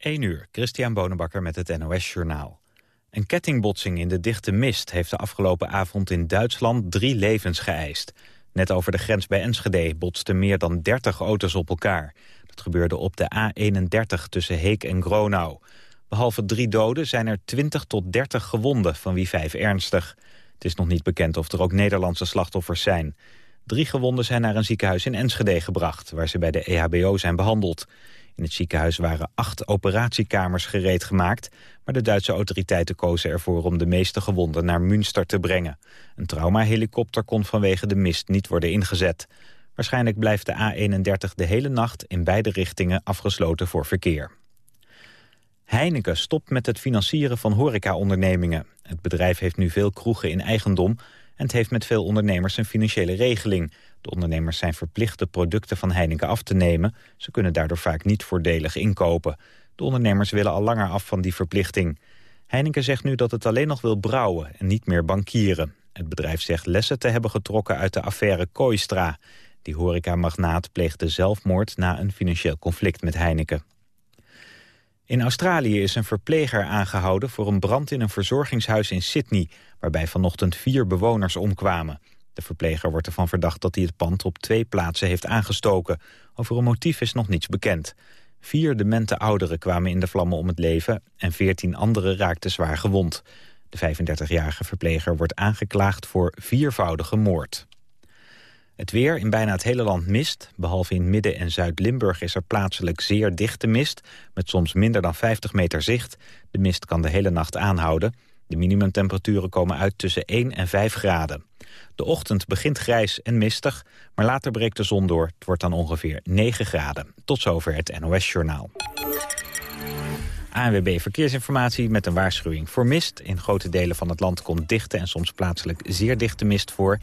1 uur, Christian Bonenbakker met het NOS Journaal. Een kettingbotsing in de dichte mist heeft de afgelopen avond in Duitsland drie levens geëist. Net over de grens bij Enschede botsten meer dan 30 auto's op elkaar. Dat gebeurde op de A31 tussen Heek en Gronau. Behalve drie doden zijn er 20 tot 30 gewonden, van wie vijf ernstig. Het is nog niet bekend of er ook Nederlandse slachtoffers zijn. Drie gewonden zijn naar een ziekenhuis in Enschede gebracht... waar ze bij de EHBO zijn behandeld. In het ziekenhuis waren acht operatiekamers gereed gemaakt... maar de Duitse autoriteiten kozen ervoor om de meeste gewonden naar Münster te brengen. Een traumahelikopter kon vanwege de mist niet worden ingezet. Waarschijnlijk blijft de A31 de hele nacht in beide richtingen afgesloten voor verkeer. Heineken stopt met het financieren van horecaondernemingen. Het bedrijf heeft nu veel kroegen in eigendom... en het heeft met veel ondernemers een financiële regeling. De ondernemers zijn verplicht de producten van Heineken af te nemen. Ze kunnen daardoor vaak niet voordelig inkopen. De ondernemers willen al langer af van die verplichting. Heineken zegt nu dat het alleen nog wil brouwen en niet meer bankieren. Het bedrijf zegt lessen te hebben getrokken uit de affaire Kooistra. Die horecamagnaat pleegde zelfmoord na een financieel conflict met Heineken. In Australië is een verpleger aangehouden voor een brand in een verzorgingshuis in Sydney, waarbij vanochtend vier bewoners omkwamen. De verpleger wordt ervan verdacht dat hij het pand op twee plaatsen heeft aangestoken. Over een motief is nog niets bekend. Vier demente ouderen kwamen in de vlammen om het leven en veertien anderen raakten zwaar gewond. De 35-jarige verpleger wordt aangeklaagd voor viervoudige moord. Het weer in bijna het hele land mist. Behalve in Midden- en Zuid-Limburg is er plaatselijk zeer dichte mist... met soms minder dan 50 meter zicht. De mist kan de hele nacht aanhouden. De minimumtemperaturen komen uit tussen 1 en 5 graden. De ochtend begint grijs en mistig, maar later breekt de zon door. Het wordt dan ongeveer 9 graden. Tot zover het NOS-journaal. ANWB Verkeersinformatie met een waarschuwing voor mist. In grote delen van het land komt dichte en soms plaatselijk zeer dichte mist voor.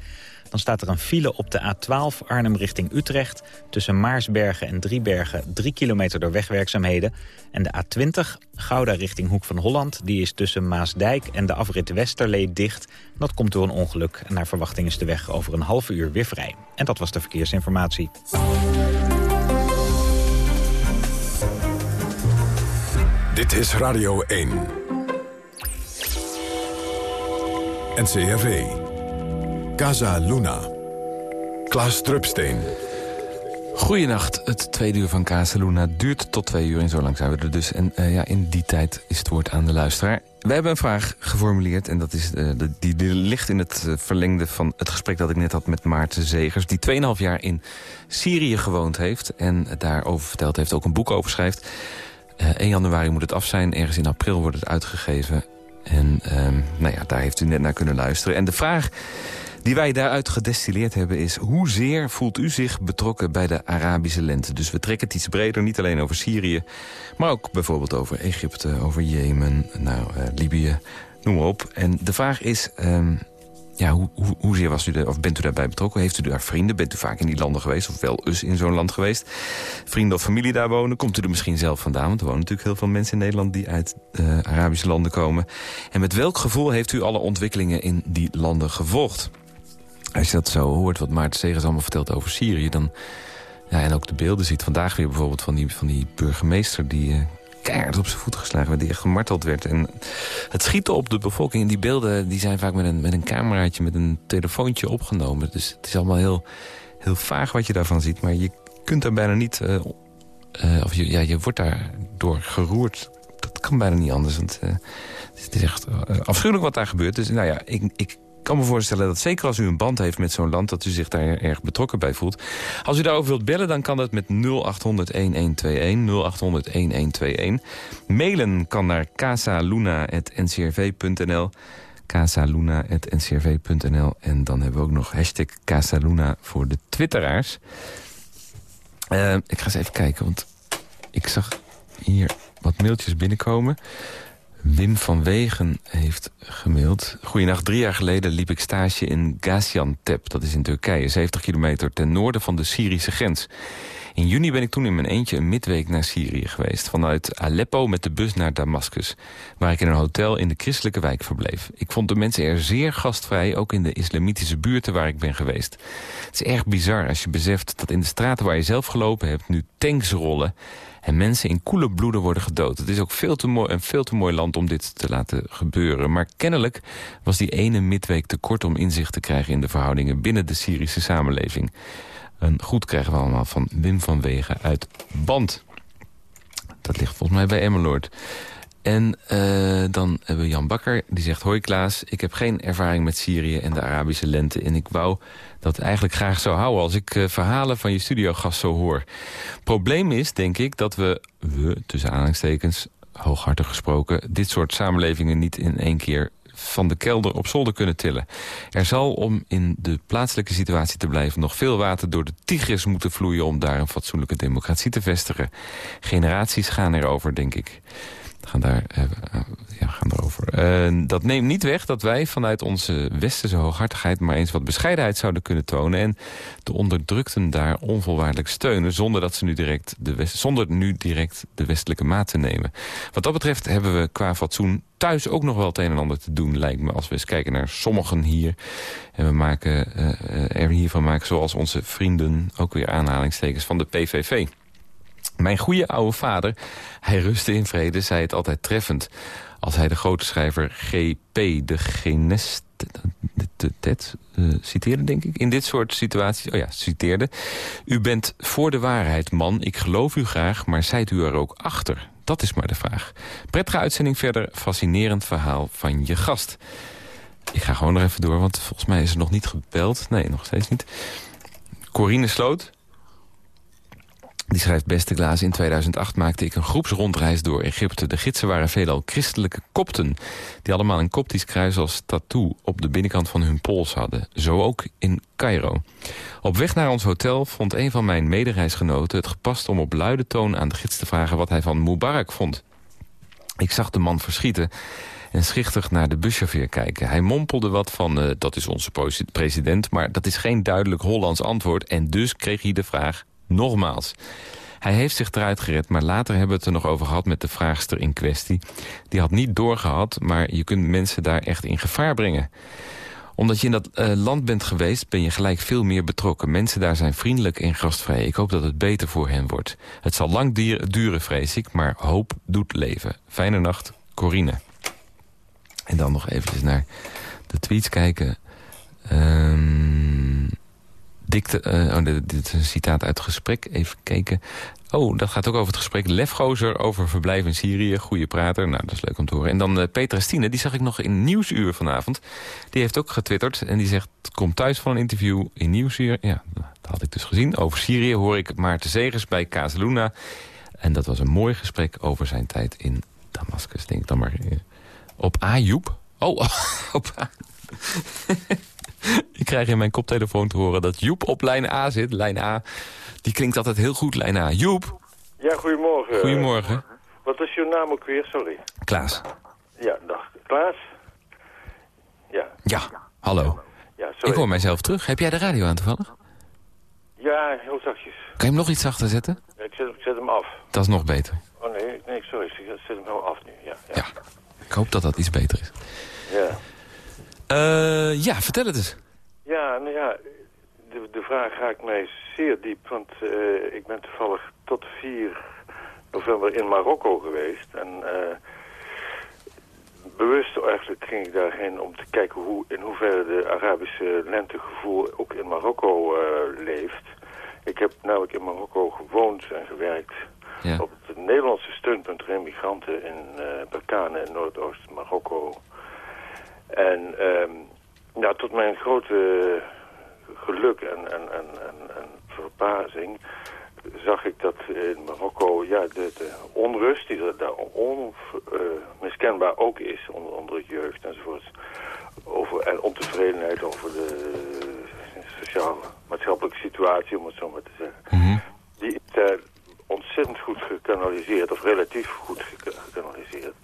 Dan staat er een file op de A12 Arnhem richting Utrecht... tussen Maarsbergen en Driebergen 3 kilometer door wegwerkzaamheden. En de A20 Gouda richting Hoek van Holland... die is tussen Maasdijk en de afrit Westerlee dicht. Dat komt door een ongeluk. En naar verwachting is de weg over een half uur weer vrij. En dat was de verkeersinformatie. Dit is Radio 1. NCRV. Casa Luna. Klaas Drupsteen. Goedenacht, het tweede uur van Casa Luna duurt tot twee uur en zo lang zijn we er dus. En uh, ja, in die tijd is het woord aan de luisteraar. We hebben een vraag geformuleerd en dat is, uh, die, ligt in het uh, verlengde van het gesprek dat ik net had met Maarten Zegers. Die 2,5 jaar in Syrië gewoond heeft en daarover verteld heeft, ook een boek over schrijft. 1 januari moet het af zijn, ergens in april wordt het uitgegeven. En ehm, nou ja, daar heeft u net naar kunnen luisteren. En de vraag die wij daaruit gedestilleerd hebben is... hoezeer voelt u zich betrokken bij de Arabische lente? Dus we trekken het iets breder, niet alleen over Syrië... maar ook bijvoorbeeld over Egypte, over Jemen, nou, uh, Libië, noem maar op. En de vraag is... Um, ja, hoe, hoe, hoezeer was u er, of bent u daarbij betrokken? Heeft u daar vrienden? Bent u vaak in die landen geweest? Of wel eens in zo'n land geweest? Vrienden of familie daar wonen? Komt u er misschien zelf vandaan? Want er wonen natuurlijk heel veel mensen in Nederland... die uit uh, Arabische landen komen. En met welk gevoel heeft u alle ontwikkelingen in die landen gevolgd? Als je dat zo hoort, wat Maarten Segers allemaal vertelt over Syrië... dan ja, en ook de beelden ziet vandaag weer bijvoorbeeld van die, van die burgemeester... die uh, keihard op zijn voeten geslagen werd, die echt gemarteld werd. En het schieten op de bevolking, en die beelden die zijn vaak met een, met een cameraatje, met een telefoontje opgenomen. Dus het is allemaal heel, heel vaag wat je daarvan ziet. Maar je kunt daar bijna niet, uh, of je, ja, je wordt daardoor geroerd. Dat kan bijna niet anders, want het is echt afschuwelijk wat daar gebeurt. Dus nou ja, ik, ik kan me voorstellen dat zeker als u een band heeft met zo'n land... dat u zich daar erg betrokken bij voelt. Als u daarover wilt bellen, dan kan dat met 0800-1121. 0800-1121. Mailen kan naar casaluna.ncrv.nl casaluna.ncrv.nl En dan hebben we ook nog hashtag Casaluna voor de twitteraars. Uh, ik ga eens even kijken, want ik zag hier wat mailtjes binnenkomen... Wim van Wegen heeft gemaild. Goedenacht, drie jaar geleden liep ik stage in Gaziantep. Dat is in Turkije, 70 kilometer ten noorden van de Syrische grens. In juni ben ik toen in mijn eentje een midweek naar Syrië geweest. Vanuit Aleppo met de bus naar Damascus. Waar ik in een hotel in de christelijke wijk verbleef. Ik vond de mensen er zeer gastvrij, ook in de islamitische buurten waar ik ben geweest. Het is erg bizar als je beseft dat in de straten waar je zelf gelopen hebt... nu tanks rollen en mensen in koele bloeden worden gedood. Het is ook veel te mooi, een veel te mooi land om dit te laten gebeuren. Maar kennelijk was die ene midweek te kort om inzicht te krijgen... in de verhoudingen binnen de Syrische samenleving. Een goed krijgen we allemaal van Wim van Wegen uit Band. Dat ligt volgens mij bij Emmeloord. En uh, dan hebben we Jan Bakker, die zegt... Hoi Klaas, ik heb geen ervaring met Syrië en de Arabische lente... en ik wou dat eigenlijk graag zou houden... als ik uh, verhalen van je studiogast zo hoor. Probleem is, denk ik, dat we, we tussen aanhalingstekens... hooghartig gesproken, dit soort samenlevingen niet in één keer van de kelder op zolder kunnen tillen. Er zal, om in de plaatselijke situatie te blijven... nog veel water door de Tigris moeten vloeien... om daar een fatsoenlijke democratie te vestigen. Generaties gaan erover, denk ik gaan, daar, uh, ja, gaan erover. Uh, dat neemt niet weg dat wij vanuit onze westerse hooghartigheid... maar eens wat bescheidenheid zouden kunnen tonen... en de onderdrukten daar onvoorwaardelijk steunen... zonder, dat ze nu direct de west, zonder nu direct de westelijke maat te nemen. Wat dat betreft hebben we qua fatsoen thuis ook nog wel het een en ander te doen, lijkt me. Als we eens kijken naar sommigen hier. En we maken uh, er hiervan maken, zoals onze vrienden... ook weer aanhalingstekens van de PVV. Mijn goede oude vader, hij rustte in vrede, zei het altijd treffend. Als hij de grote schrijver G.P. de Genest... Ted, uh, citeerde, denk ik, in dit soort situaties. Oh ja, citeerde. U bent voor de waarheid, man. Ik geloof u graag, maar zijt u er ook achter? Dat is maar de vraag. Prettige uitzending verder. Fascinerend verhaal van je gast. Ik ga gewoon nog even door, want volgens mij is er nog niet gebeld. Nee, nog steeds niet. Corine Sloot, die schrijft beste glazen. In 2008 maakte ik een groepsrondreis door Egypte. De gidsen waren veelal christelijke kopten. Die allemaal een koptisch kruis als tattoo op de binnenkant van hun pols hadden. Zo ook in Cairo. Op weg naar ons hotel vond een van mijn medereisgenoten het gepast om op luide toon aan de gids te vragen wat hij van Mubarak vond. Ik zag de man verschieten en schichtig naar de buschauffeur kijken. Hij mompelde wat van, uh, dat is onze president... maar dat is geen duidelijk Hollands antwoord... en dus kreeg hij de vraag, Nogmaals. Hij heeft zich eruit gered, maar later hebben we het er nog over gehad met de vraagster in kwestie. Die had niet doorgehad, maar je kunt mensen daar echt in gevaar brengen omdat je in dat uh, land bent geweest, ben je gelijk veel meer betrokken. Mensen daar zijn vriendelijk en gastvrij. Ik hoop dat het beter voor hen wordt. Het zal lang duren, vrees ik, maar hoop doet leven. Fijne nacht, Corine. En dan nog eventjes naar de tweets kijken. Um, dikte, uh, oh, dit, is een citaat uit het gesprek. Even kijken. Oh, dat gaat ook over het gesprek. Lefgozer over verblijf in Syrië. Goede prater. Nou, dat is leuk om te horen. En dan uh, Petra Stine, die zag ik nog in Nieuwsuur vanavond. Die heeft ook getwitterd. En die zegt, komt thuis van een interview in Nieuwsuur. Ja, dat had ik dus gezien. Over Syrië hoor ik Maarten Zegers bij Casaluna. En dat was een mooi gesprek over zijn tijd in Damascus. Denk dan maar. Uh, op Ajoep. Oh, op A. ik krijg in mijn koptelefoon te horen dat Joep op lijn A zit. Lijn A, die klinkt altijd heel goed, lijn A. Joep. Ja, goedemorgen. Goedemorgen. Wat is je naam ook weer? Sorry. Klaas. Ja, dag. Klaas? Ja. Ja, hallo. Ja, sorry. Ik hoor mijzelf terug. Heb jij de radio aan toevallig? Ja, heel zachtjes. Kan je hem nog iets zachter zetten? Ja, ik, zet, ik zet hem af. Dat is nog beter. Oh nee, nee sorry. Ik zet hem wel af nu. Ja, ja. ja. Ik hoop dat dat iets beter is. Ja. Uh, ja, vertel het eens. Ja, nou ja, de, de vraag raakt mij zeer diep. Want uh, ik ben toevallig tot 4 november in Marokko geweest. En uh, bewust eigenlijk ging ik daarheen om te kijken hoe, in hoeverre de Arabische lentegevoel ook in Marokko leeft. Ik heb namelijk in Marokko gewoond en gewerkt ja. op het Nederlandse steunpunt voor immigranten in uh, Berkane in Noordoost-Marokko. En ja, tot mijn grote geluk en, en, en, en, verbazing zag ik dat in Marokko ja, de, de onrust die er daar onmiskenbaar uh, ook is onder, onder de jeugd enzovoort. Over, en ontevredenheid over de sociaal-maatschappelijke situatie, om het zo maar te zeggen. Mm -hmm. Die is ontzettend goed gekanaliseerd, of relatief goed gekanaliseerd.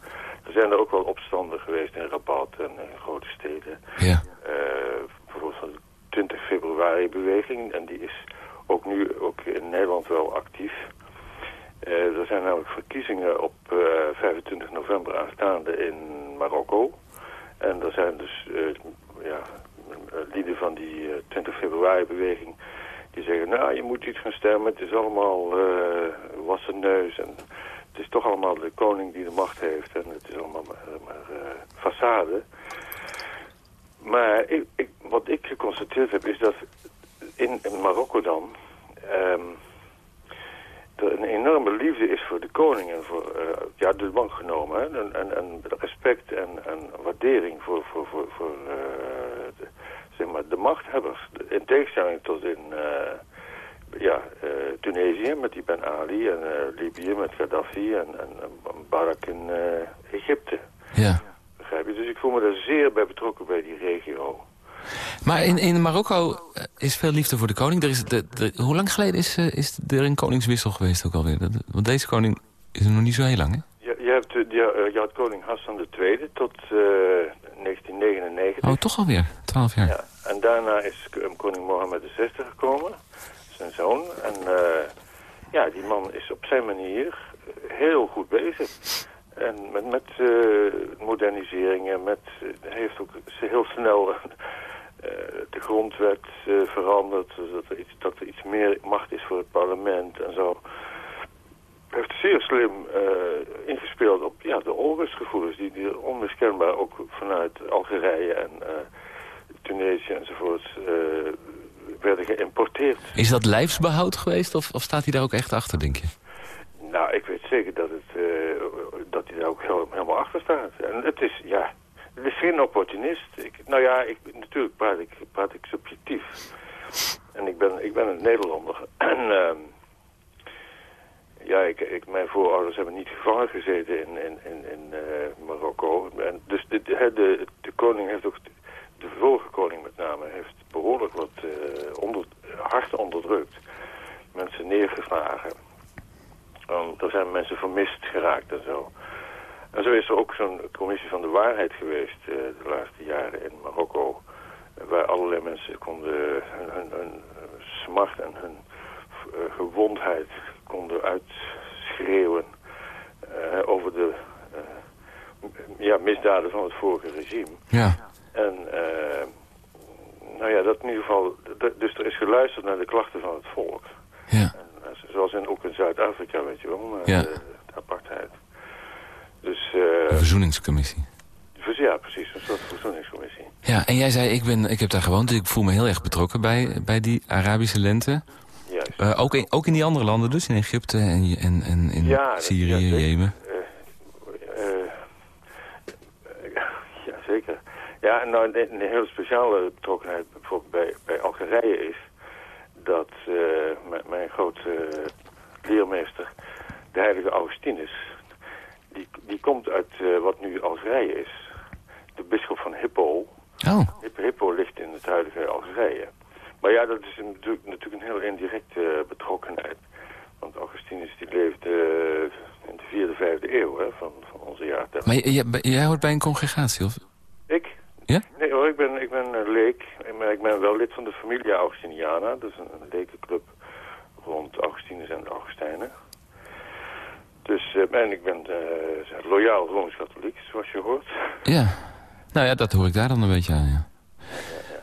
Er zijn er ook wel opstanden geweest in Rabat en in grote steden. Ja. Uh, bijvoorbeeld van de 20 februari beweging. En die is ook nu ook in Nederland wel actief. er zijn namelijk verkiezingen op 25 november aanstaande in Marokko. En er zijn dus ja, lieden van die 20 februari beweging die zeggen, nou, je moet iets gaan stemmen. Het is allemaal wassen neus. En het is toch allemaal de koning die de macht heeft. En het is allemaal maar, maar uh, façade. Maar ik, wat ik geconstateerd heb, is dat in, Marokko dan... Um, er een enorme liefde is voor de koning en voor uh, ja, de bank genomen. En, en, en respect en, en waardering voor, voor, voor, voor uh, de, zeg maar, de machthebbers. In tegenstelling tot in ja, Tunesië met die Ben Ali en Libië met Gaddafi en, en, en Barak in Egypte. Ja. Begrijp je? Dus ik voel me daar zeer bij betrokken bij die regio. Maar in, in Marokko is veel liefde voor de koning. Er is de, de, hoe lang geleden is, is er een koningswissel geweest ook alweer? Want deze koning is er nog niet zo heel lang, hè? Je, je, hebt, je, je had koning Hassan II tot uh, 1999. Oh, toch alweer? Twaalf jaar. Ja. En daarna is koning Mohammed VI gekomen, zijn zoon. En uh, ja, die man is op zijn manier heel goed bezig. En met, met uh, moderniseringen, met, heeft ook heel snel de grondwet veranderd. Dat er, iets, dat er iets meer macht is voor het parlement en zo. Heeft zeer slim ingespeeld op ja, de onrustgevoelens die, die onmiskenbaar ook vanuit Algerije en Tunesië enzovoort werden geïmporteerd. Is dat lijfsbehoud geweest of, of staat hij daar ook echt achter, denk je? Nou, ik weet zeker dat, het, uh, dat hij daar ook heel, helemaal achter staat. En het is, ja, het is geen opportunist. Ik, nou ja, ik, natuurlijk praat ik, praat ik subjectief. En ik ben, ik ben een Nederlander. En uh, ja, ik, ik, mijn voorouders hebben niet gevangen gezeten in, in, in, in uh, Marokko. En dus de, de, de, de, koning heeft ook, de vorige koning met name, heeft behoorlijk wat onder, hard onderdrukt. Mensen neergeslagen. Want er zijn mensen vermist geraakt en zo. En zo is er ook zo'n commissie van de waarheid geweest uh, de laatste jaren in Marokko. Waar allerlei mensen konden hun, hun, smart en hun uh, gewondheid konden uitschreeuwen uh, over de ja, misdaden van het vorige regime. Ja. En nou ja, dat in ieder geval... Dus er is geluisterd naar de klachten van het volk. Ja. En, zoals in, ook in Zuid-Afrika, weet je wel, ja. de, de apartheid. Dus, uh, de verzoeningscommissie. Ja, precies, een soort verzoeningscommissie. Ja, en jij zei, ik, ben, ik heb daar gewoond, dus ik voel me heel erg betrokken bij, bij die Arabische lente. Juist. Uh, ook, in, ook in die andere landen dus, in Egypte en, en, en in ja, Syrië, ja, Jemen? Uh, ja, zeker. Ja, nou, een, een hele speciale betrokkenheid bijvoorbeeld bij, bij Algerije is dat mijn grote leermeester, de heilige Augustinus, die, die komt uit uh, wat nu Algerije is. De bisschop van Hippo. Oh. Hippo ligt in het huidige Algerije. Maar ja, dat is natuurlijk, natuurlijk een heel indirecte uh, betrokkenheid. Want Augustinus die leefde uh, in de vierde, vijfde eeuw hè, van, van onze jaartelling. Maar jij hoort bij een congregatie, of? Ja? Nee hoor, ik ben, ik ben een leek. Maar ik ben wel lid van de familie Augustiniana. Dat is een, een lekenclub rond Augustinus en de Augustijnen. Dus, uh, en ik ben uh, loyaal Rooms-Katholiek, zoals je hoort. Ja, nou ja, dat hoor ik daar dan een beetje aan, ja. ja, ja.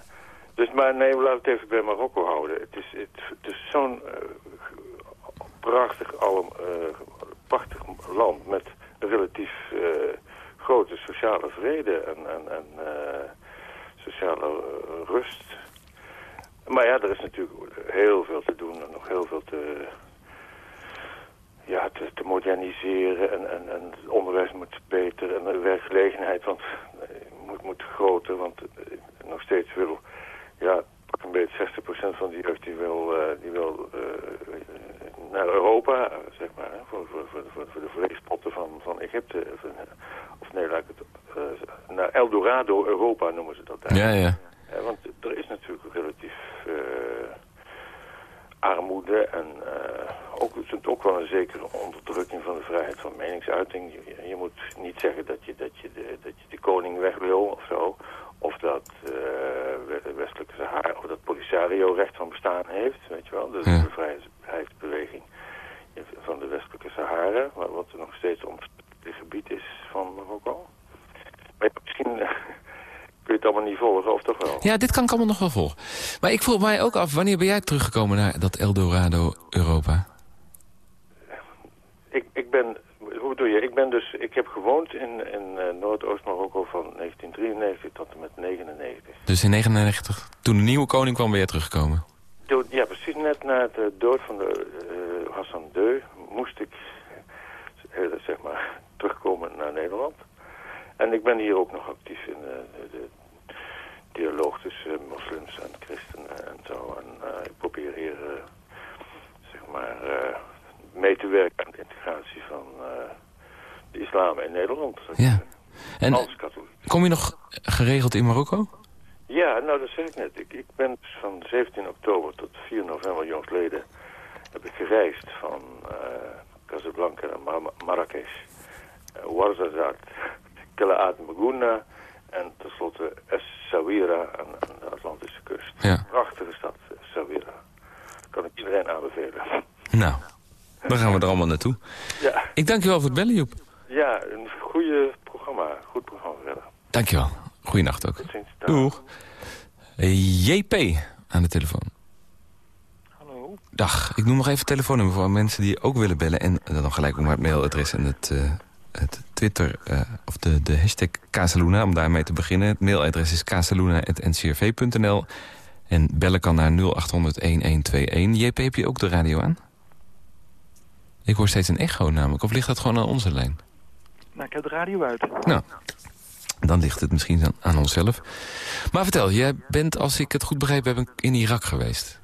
Dus, maar nee, we laten het even bij Marokko houden. Het is, het, het is zo'n uh, prachtig, alm, prachtig land met relatief grote sociale vrede en, en, en sociale rust. Maar ja, er is natuurlijk heel veel te doen en nog heel veel te, ja, te, moderniseren. En, en, en het onderwijs moet beter en de werkgelegenheid want, moet, moet groter. Want nog steeds wil, ja, een beetje 60% van die wil, die wil naar Europa, zeg maar. Voor, voor, voor, voor, de vleespotten van, van Egypte. Of, of nee, laat ik het, uh, naar Eldorado Europa noemen ze dat daar. Ja, ja. Want er is natuurlijk relatief uh, armoede en ook, ook wel een zekere onderdrukking van de vrijheid van meningsuiting. Je, je moet niet zeggen dat je, dat, je de, dat je de koning weg wil of zo. Of dat uh, westelijke Sahara, of dat Polisario recht van bestaan heeft, weet je wel. Dus de bevrijdingsbeweging van de westelijke Sahara, wat er nog steeds om het gebied is van Marokko. Maar misschien kun je het allemaal niet volgen, of toch wel? Ja, dit kan ik allemaal nog wel volgen. Maar ik vroeg mij ook af, wanneer ben jij teruggekomen naar dat Eldorado Europa? Ik, ik ben Ik ben dus, ik heb gewoond in, in uh, Noordoost-Marokko van 1993 tot en met 99. Dus in 99, toen de nieuwe koning kwam, ben je teruggekomen? ja, precies net na de dood van de uh, Hassan II moest ik, uh, zeg maar, terugkomen naar Nederland. En ik ben hier ook nog actief in de dialoog tussen moslims en christenen en zo. En ik probeer hier, zeg maar mee te werken aan de integratie van uh, de islam in Nederland. Ja. En als katholiek. Kom je nog geregeld in Marokko? Ja, nou dat zeg ik net. Ik, ik ben van 17 oktober tot 4 november jongstleden heb ik gereisd van uh, Casablanca naar Mar Marrakesh, uh, Ouarzazate, Kelaat Maguna en tenslotte Essaouira aan, aan de Atlantische kust. Ja. Prachtige stad, Essaouira. Kan ik iedereen aanbevelen. Nou, dan gaan we er allemaal naartoe. Ja. Ik dank je wel voor het bellen, Joep. Ja, een goede programma. Goed programma verder. Dank je wel. Goeienacht ook. Tot ziens. Doeg. JP aan de telefoon. Hallo. Dag. Ik noem nog even het telefoonnummer voor mensen die ook willen bellen. En dan gelijk ook maar het mailadres en het, uh, het Twitter, uh, of de, de hashtag Casaluna, om daarmee te beginnen. Het mailadres is casaluna.ncrv.nl. En bellen kan naar 0800-1121. JP, heb je ook de radio aan? Ik hoor steeds een echo namelijk. Of ligt dat gewoon aan onze lijn? Nou, ik heb de radio uit. Nou, dan ligt het misschien aan, aan onszelf. Maar vertel, jij bent, als ik het goed begrepen heb, in Irak geweest.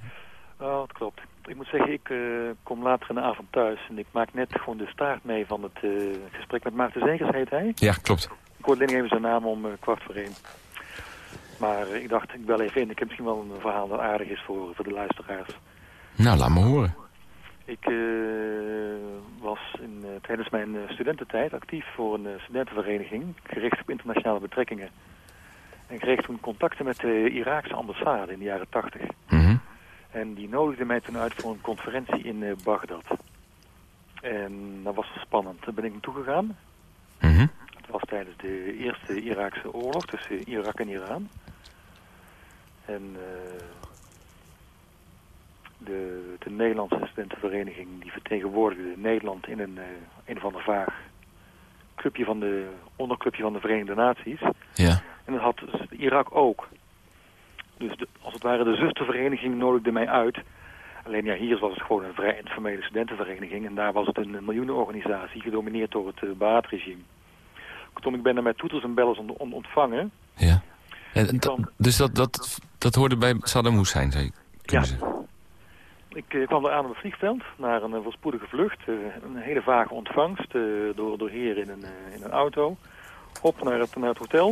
Oh, dat klopt. Ik moet zeggen, ik uh, kom later in de avond thuis... en ik maak net gewoon de staart mee van het uh, gesprek met Maarten Zegers, heet hij. Ja, klopt. Ik hoorde alleen even zijn naam om uh, kwart voor één. Maar ik dacht, ik bel even in. Ik heb misschien wel een verhaal dat aardig is voor, voor de luisteraars. Nou, laat me horen. Ik was in, tijdens mijn studententijd actief voor een studentenvereniging... gericht op internationale betrekkingen. En kreeg toen contacten met de Iraakse ambassade in de jaren tachtig. Mm En die nodigde mij toen uit voor een conferentie in uh, Bagdad. En dat was spannend. Daar ben ik naartoe gegaan. Mm -hmm. Het was tijdens de eerste Iraakse oorlog tussen Irak en Iran. En uh, de, de Nederlandse studentenvereniging die vertegenwoordigde Nederland in een, uh, een of ander vaag clubje van de onderclubje van de Verenigde Naties. Ja. En dat had Irak ook. Dus de, als het ware de zustervereniging nodigde mij uit. Alleen ja, hier was het gewoon een vrij informele studentenvereniging. En daar was het een miljoenenorganisatie, gedomineerd door het uh, Baat-regime. Kortom, ik ben daar met toeters en bellers on, on, ontvangen. Ja. En, kwam... Dus dat, dat, dat hoorde bij Saddam Hussein, zei ik. Ja. Ik uh, kwam daar aan op het vliegveld, naar een uh, voorspoedige vlucht. Uh, een hele vage ontvangst door, door heren in een, in een auto. Op naar het, naar het hotel.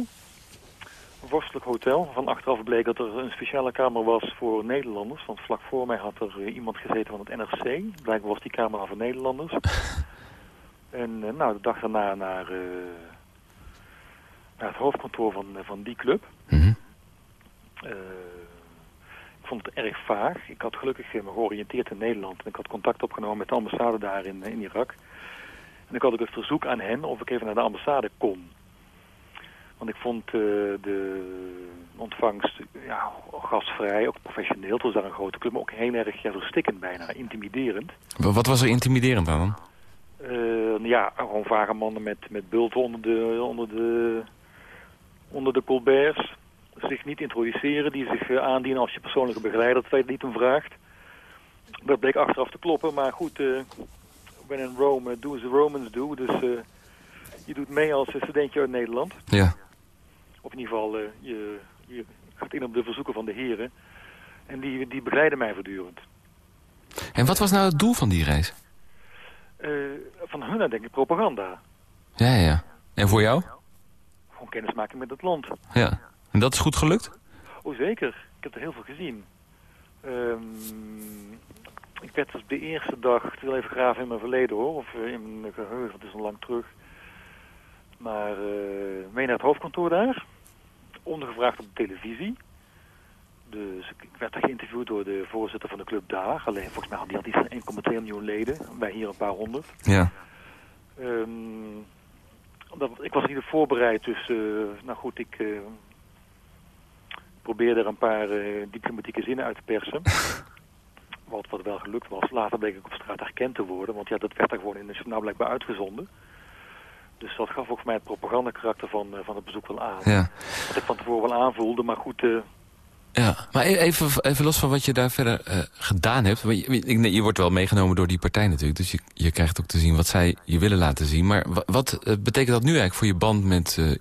Een vorstelijk hotel. Van achteraf bleek dat er een speciale kamer was voor Nederlanders. Want vlak voor mij had er iemand gezeten van het NRC. Blijkbaar was die kamer voor Nederlanders. en nou, de dag daarna naar, naar het hoofdkantoor van, van die club. Mm -hmm. Ik vond het erg vaag. Ik had gelukkig me georiënteerd in Nederland. En ik had contact opgenomen met de ambassade daar in, in Irak. En ik had ook het verzoek aan hen of ik even naar de ambassade kon. Want ik vond uh, de ontvangst ja, gastvrij, ook professioneel. Het was daar een grote club, maar ook heel erg ja, verstikkend bijna, intimiderend. Wat was er intimiderend aan dan? Uh, ja, gewoon vage mannen met, met bulten onder de, onder de, onder de colberts zich niet introduceren, die zich uh, aandienen als je persoonlijke begeleider, je niet om vraagt. Dat bleek achteraf te kloppen, maar goed, uh, when in Rome, uh, do as the Romans do. Dus je doet mee als studentje uit Nederland. Ja. Of in ieder geval, je, je gaat in op de verzoeken van de heren. En die, die begeleiden mij voortdurend. En wat was nou het doel van die reis? van hun denk ik propaganda. Ja, ja. En voor jou? Gewoon kennismaking met het land. Ja. En dat is goed gelukt? Oh, zeker. Ik heb er heel veel gezien. Um, ik werd dus de eerste dag, ik wil even graven in mijn verleden hoor, of in mijn geheugen, het is al lang terug. Maar uh, mee naar het hoofdkantoor daar. ondergevraagd op de televisie. Dus ik werd geïnterviewd door de voorzitter van de club daar. Alleen volgens mij had die had iets van 1,2 miljoen leden. Wij hier een paar honderd. Ja. Um, dat, ik was niet voorbereid, dus uh, nou goed, ik uh, probeerde er een paar uh, diplomatieke zinnen uit te persen. wat, wat wel gelukt was. Later bleek ik op straat herkend te worden, want ja, dat werd er gewoon in de journaal blijkbaar uitgezonden. Dus dat gaf volgens mij het propagandakarakter van, van het bezoek wel aan. Ja. Wat ik van tevoren wel aanvoelde, maar goed... Ja, maar e-, even, even los van wat je daar verder gedaan hebt. Je, je, wordt wel meegenomen door die partij natuurlijk. Dus je, je krijgt ook te zien wat zij je willen laten zien. Maar wat betekent dat nu eigenlijk voor je band met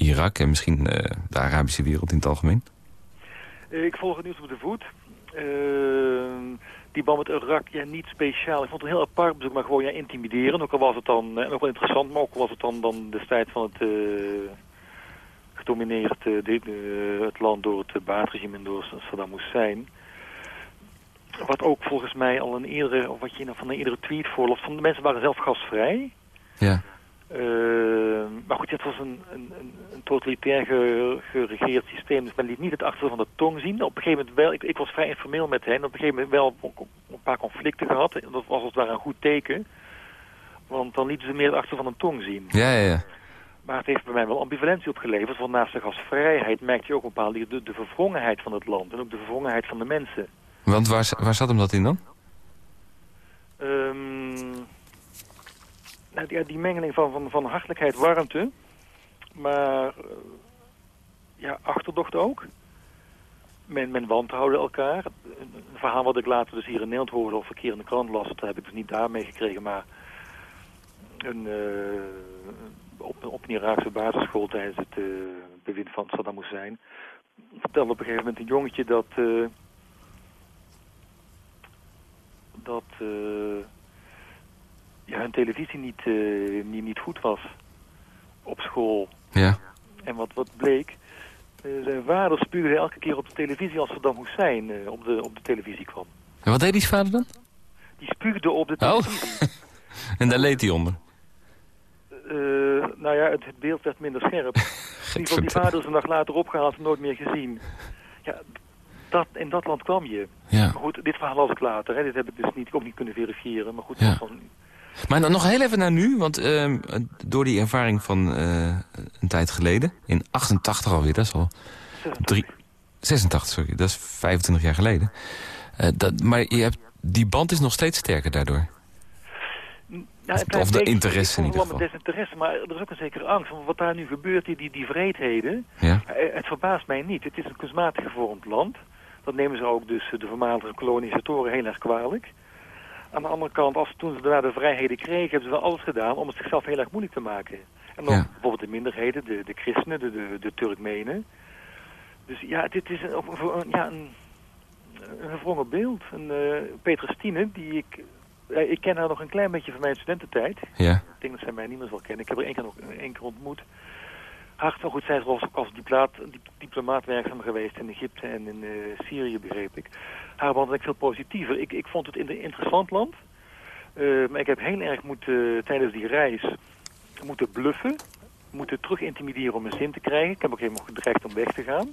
Irak... en misschien de Arabische wereld in het algemeen? Ik volg het nieuws op de voet. Ehm, die band met Irak, ja, niet speciaal. Ik vond het een heel apart bezoek, maar gewoon ja, intimiderend. Ook al was het dan, en ook wel interessant, maar ook al was het dan, dan destijds van het gedomineerd uh, dit, uh, het land door het baatregime en door Saddam Hussein. Wat ook volgens mij al een eerdere, of wat je van een eerdere tweet voorlas, van de mensen waren zelf gasvrij. Ja. Uh, maar goed, het was een, een, een totalitair geregeerd systeem, dus men liet niet het achter van de tong zien. Op een gegeven moment wel, ik, ik was vrij informeel met hen, op een gegeven moment wel een paar conflicten gehad. Dat was als het ware een goed teken, want dan lieten ze meer het achter van de tong zien. Ja, ja, ja. Maar het heeft bij mij wel ambivalentie opgeleverd. Want naast de gasvrijheid merkte je ook een bepaalde de, de verwrongenheid van het land. En ook de verwrongenheid van de mensen. Want waar, waar zat hem dat in dan? Um, nou, ja, die mengeling van, van, van hartelijkheid, warmte. Maar uh, ja, achterdocht ook. Men, men wantrouwde elkaar. Een, verhaal wat ik later dus hier in Nederland hoorde of verkeer krant las, dat heb ik dus niet daarmee gekregen. Maar een, uh, op, op een Iraakse basisschool tijdens het uh, bewind van Saddam Hussein. vertelde op een gegeven moment een jongetje dat... Uh, dat ja, hun televisie niet, niet, niet goed was op school. Ja. En wat, wat bleek, zijn vader spuugde elke keer op de televisie als Saddam Hussein op, de, op de televisie kwam. En wat deed die vader dan? Die spuugde op de televisie. Oh. en daar leed hij onder? Uh, nou ja, het beeld werd minder scherp. in ieder geval, die vader is een dag later opgehaald en nooit meer gezien. Ja, dat, in dat land kwam je. Ja. Maar goed, dit verhaal las ik later. Hè. Dit heb ik dus niet, ook niet kunnen verifiëren. Maar goed, ja. van... Maar dan nog heel even naar nu, want uh, door die ervaring van uh, een tijd geleden, in 88 alweer, dat is al... 86. Drie, 86, sorry, dat is 25 jaar geleden. Uh, dat, maar je hebt, die band is nog steeds sterker daardoor. Ja, of, of de interesse in ieder geval. desinteresse, maar er is ook een zekere angst. Want wat daar nu gebeurt, die, die, die vreedheden, ja. het verbaast mij niet. Het is een kunstmatig gevormd land. Dat nemen ze ook dus de voormalige kolonisatoren heel erg kwalijk. Aan de andere kant, als, toen ze daarna de vrijheden kregen, hebben ze wel alles gedaan om het zichzelf heel erg moeilijk te maken. En dan Ja. bijvoorbeeld de minderheden, de, de christenen, de, de, de Turkmenen. Dus ja, dit is een, een, ja, een, een beeld. Een, uh, Petra Stine, die ik... Uh, ik ken haar nog een klein beetje van mijn studententijd. Ja. Ik denk dat zij mij niet meer zal kennen. Ik heb haar één keer, nog, één keer ontmoet. Hart goed, zij is ook als diplomaat, werkzaam geweest in Egypte en in uh, Syrië, begreep ik. Haar band ik veel positiever. Ik, ik vond het een interessant land. Uh, maar ik heb heel erg moeten, tijdens die reis moeten bluffen. Moeten terug intimideren om een zin te krijgen. Ik heb ook helemaal gedreigd om weg te gaan.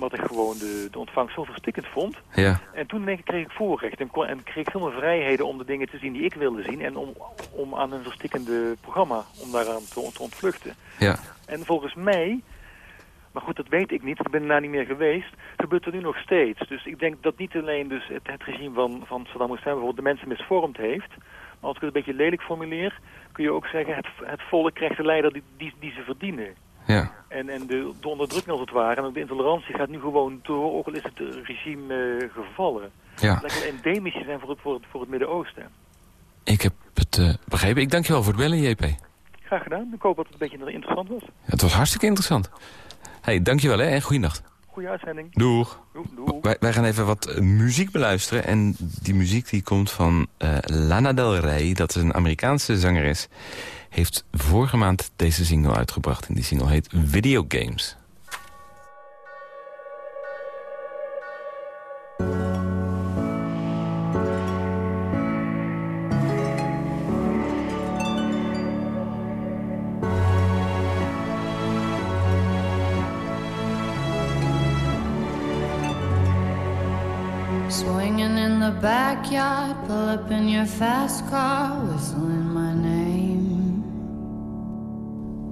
Omdat ik gewoon de, de ontvangst zo verstikkend vond. Ja. En toen ik, kreeg ik voorrecht en, kon, en kreeg ik veel meer vrijheden om de dingen te zien die ik wilde zien. En om, om aan een verstikkende programma, om daaraan te, te ontvluchten. Ja. En volgens mij, maar goed, dat weet ik niet, ik ben er nou niet meer geweest, gebeurt er nu nog steeds. Dus ik denk dat niet alleen dus het, het regime van, van Saddam Hussein bijvoorbeeld de mensen misvormd heeft. Maar als ik het een beetje lelijk formuleer, kun je ook zeggen, het, het volk krijgt de leider die, die, die ze verdienen. Ja. En, en de, de onderdrukking als het ware en de intolerantie gaat nu gewoon door, ook al is het regime uh, gevallen. Ja. Het lijkt wel endemisch zijn voor het, voor het, voor het Midden-Oosten. Ik heb het uh, begrepen. Ik dank je wel voor het bellen, JP. Graag gedaan. Ik hoop dat het een beetje interessant was. Ja, het was hartstikke interessant. hey, dankjewel hè, en goeienacht. Goeie uitzending. Doeg. Doeg, doeg. Wij, wij, gaan even wat uh, muziek beluisteren. En die muziek die komt van uh, Lana Del Rey. Dat is een Amerikaanse zangeres heeft vorige maand deze single uitgebracht. En die single heet Video Games. Swinging in the backyard, pull up in your fast car, whistling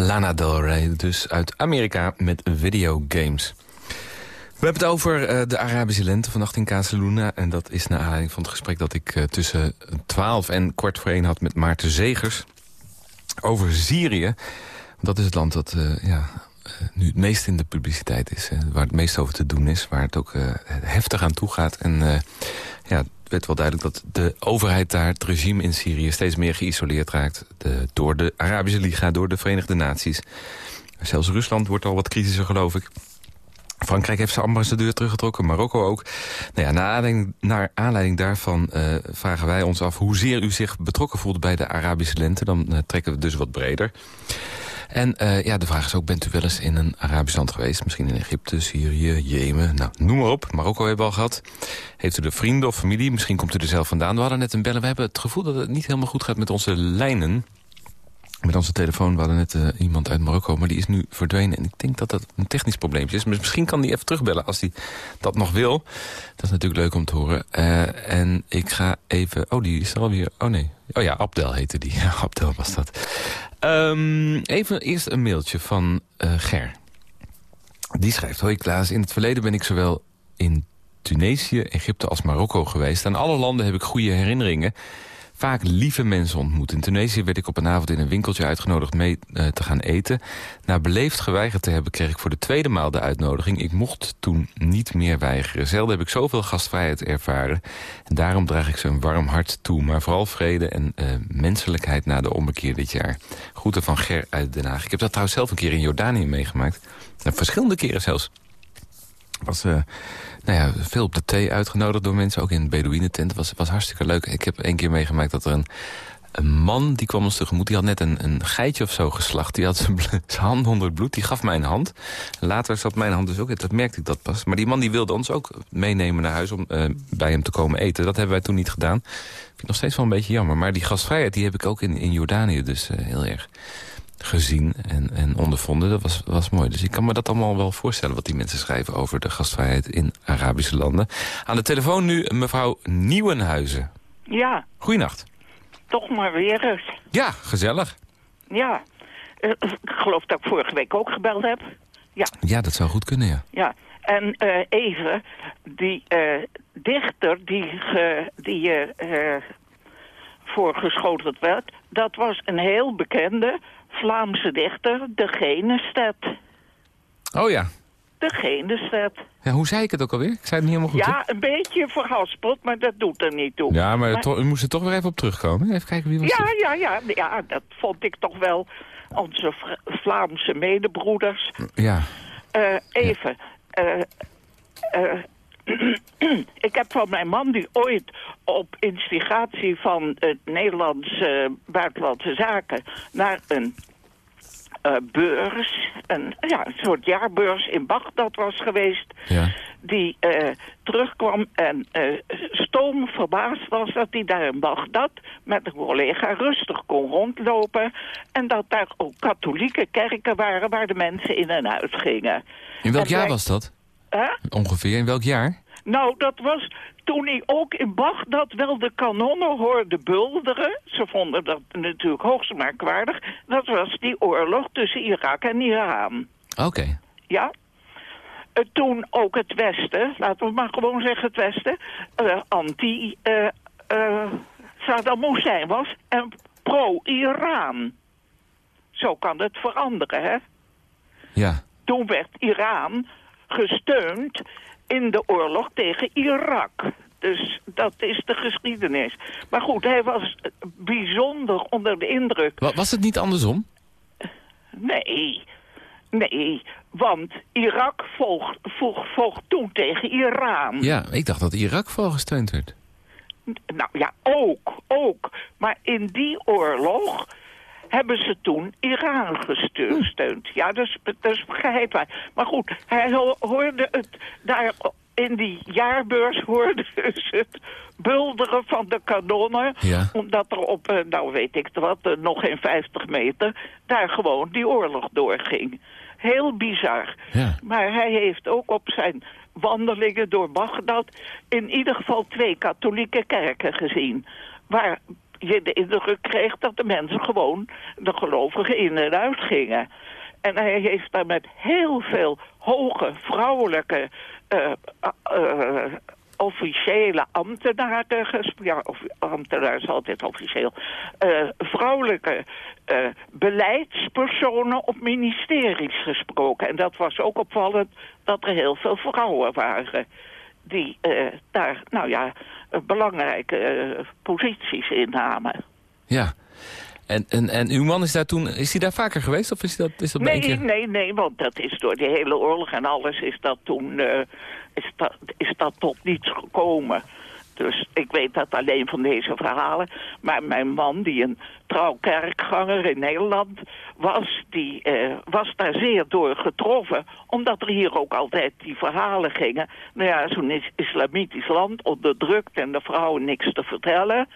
Lana Del Rey, dus uit Amerika met videogames. We hebben het over eh, de Arabische lente vannacht in Casaluna. En dat is naar aanleiding van het gesprek dat ik eh, tussen 12 en kwart voor één had met Maarten Zegers. Over Syrië. Dat is het land dat eh, ja, nu het meest in de publiciteit is. waar het meest over te doen is. Waar het ook heftig aan toe gaat. En ja, werd wel duidelijk dat de overheid daar, het regime in Syrië... steeds meer geïsoleerd raakt. Door de Arabische Liga, door de Verenigde Naties. Zelfs Rusland wordt al wat kritischer, geloof ik. Frankrijk heeft zijn ambassadeur teruggetrokken, Marokko ook. Nou ja, naar aanleiding, naar aanleiding daarvan eh, vragen wij ons af... hoezeer u zich betrokken voelt bij de Arabische lente. Dan eh, trekken we dus wat breder. En eh, ja, de vraag is ook, bent u wel eens in een Arabisch land geweest? Misschien in Egypte, Syrië, Jemen, nou, noem maar op. Marokko hebben we al gehad. Heeft u er vrienden of familie? Misschien komt u er zelf vandaan. We hadden net een bellen. We hebben het gevoel dat het niet helemaal goed gaat met onze lijnen. Met onze telefoon, we hadden net eh, iemand uit Marokko, maar die is nu verdwenen. En ik denk dat dat een technisch probleempje is. Maar misschien kan die even terugbellen als hij dat nog wil. Dat is natuurlijk leuk om te horen. Eh, en ik ga even... Oh, die is er alweer... Oh nee. Oh ja, Abdel heette die. Abdel was dat. Ehm, even eerst een mailtje van eh, Ger. Die schrijft... Hoi Klaas, in het verleden ben ik zowel in Tunesië, Egypte als Marokko geweest. Aan alle landen heb ik goede herinneringen vaak lieve mensen ontmoet. In Tunesië werd ik op een avond in een winkeltje uitgenodigd mee uh, te gaan eten. Na beleefd geweigerd te hebben kreeg ik voor de tweede maal de uitnodiging. Ik mocht toen niet meer weigeren. Zelden heb ik zoveel gastvrijheid ervaren. En daarom draag ik ze een warm hart toe. Maar vooral vrede en uh, menselijkheid na de ommekeer dit jaar. Groeten van Ger uit Den Haag. Ik heb dat trouwens zelf een keer in Jordanië meegemaakt. Nou, verschillende keren zelfs. Was... Uh, nou ja, veel op de thee uitgenodigd door mensen. Ook in de Bedouinentent. was, was hartstikke leuk. Ik heb één keer meegemaakt dat er een, man... die kwam ons tegemoet. Die had net een, een geitje of zo geslacht. Die had zijn, hand onder het bloed. Die gaf mij een hand. Later zat mijn hand dus ook... Dat merkte ik dat pas. Maar die man die wilde ons ook meenemen naar huis... om uh, bij hem te komen eten. Dat hebben wij toen niet gedaan. Vind ik nog steeds wel een beetje jammer. Maar die gastvrijheid die heb ik ook in, in Jordanië dus uh, heel erg gezien en, en ondervonden. Dat was, was mooi. Dus ik kan me dat allemaal wel voorstellen... wat die mensen schrijven over de gastvrijheid in Arabische landen. Aan de telefoon nu mevrouw Nieuwenhuizen. Ja. Goeienacht. Toch maar weer eens. Ja, gezellig. Ja. Uh, ik geloof dat ik vorige week ook gebeld heb. Ja. Ja, dat zou goed kunnen, ja. Ja. En uh, even, die uh, dichter die, die voorgeschoteld werd... dat was een heel bekende Vlaamse dichter, de Genestet. Oh ja. De Genestet. Ja, hoe zei ik het ook alweer? Ik zei het niet helemaal goed. Ja, een beetje verhaspeld, maar dat doet er niet toe. Ja, maar, maar... u moest er toch weer even op terugkomen. Even kijken wie was ja, ja, ja, ja, dat vond ik toch wel onze Vlaamse medebroeders. Ja. Uh, even. Ja. Uh, uh, ik heb van mijn man die ooit op instigatie van het Nederlandse uh, Buitenlandse Zaken naar een uh, beurs, een, ja, een soort jaarbeurs in Bagdad was geweest, ja. die uh, terugkwam en stoom verbaasd was dat hij daar in Bagdad met een collega rustig kon rondlopen en dat daar ook katholieke kerken waren waar de mensen in en uit gingen. In welk en jaar wij... was dat? Ongeveer, in welk jaar? Nou, dat was toen hij ook in Bagdad wel de kanonnen hoorde bulderen. Ze vonden dat natuurlijk hoogst merkwaardig. Dat was die oorlog tussen Irak en Iran. Oké. Okay. Ja. Uh, toen ook het Westen, laten we maar gewoon zeggen het Westen... Uh, anti uh, Saddam Hussein was en pro-Iran. Zo kan het veranderen, hè? Ja. Toen werd Iran gesteund in de oorlog tegen Irak. Dus dat is de geschiedenis. Maar goed, hij was bijzonder onder de indruk. Was het niet andersom? Nee, nee, want Irak volgt, volgt, volgt toen tegen Iran. Ja, ik dacht dat Irak volgesteund werd. Nou ja, ook, ook. Maar in die oorlog hebben ze toen Iran gesteund. Ja, dat is, dat is geheimwaar. Maar goed, hij hoorde het daar in die jaarbeurs hoorde ze het bulderen van de kanonnen. Ja. Omdat er op, eh, nou weet ik wat, eh, nog geen 50 meter, daar gewoon die oorlog doorging. Heel bizar. Ja. Maar hij heeft ook op zijn wandelingen door Bagdad in ieder geval twee katholieke kerken gezien. Waar je de indruk kreeg dat de mensen gewoon de gelovigen in en uit gingen. En hij heeft daar met heel veel hoge vrouwelijke uh, uh, officiële ambtenaren gesproken. Ja, of, ambtenaar is altijd officieel. Uh, vrouwelijke beleidspersonen op ministeries gesproken. En dat was ook opvallend dat er heel veel vrouwen waren die daar, nou ja, belangrijke posities innamen. Ja, en, en, en uw man is daar toen, is hij daar vaker geweest of is dat, is dat nee, keer? Nee, nee, want dat is door die hele oorlog en alles is dat toen, uh, is, dat, is dat tot niets gekomen. Dus ik weet dat alleen van deze verhalen. Maar mijn man, die een trouwkerkganger in Nederland was... die uh, was daar zeer door getroffen. Omdat er hier ook altijd die verhalen gingen. Nou ja, zo'n islamitisch land onderdrukt en de vrouwen niks te vertellen.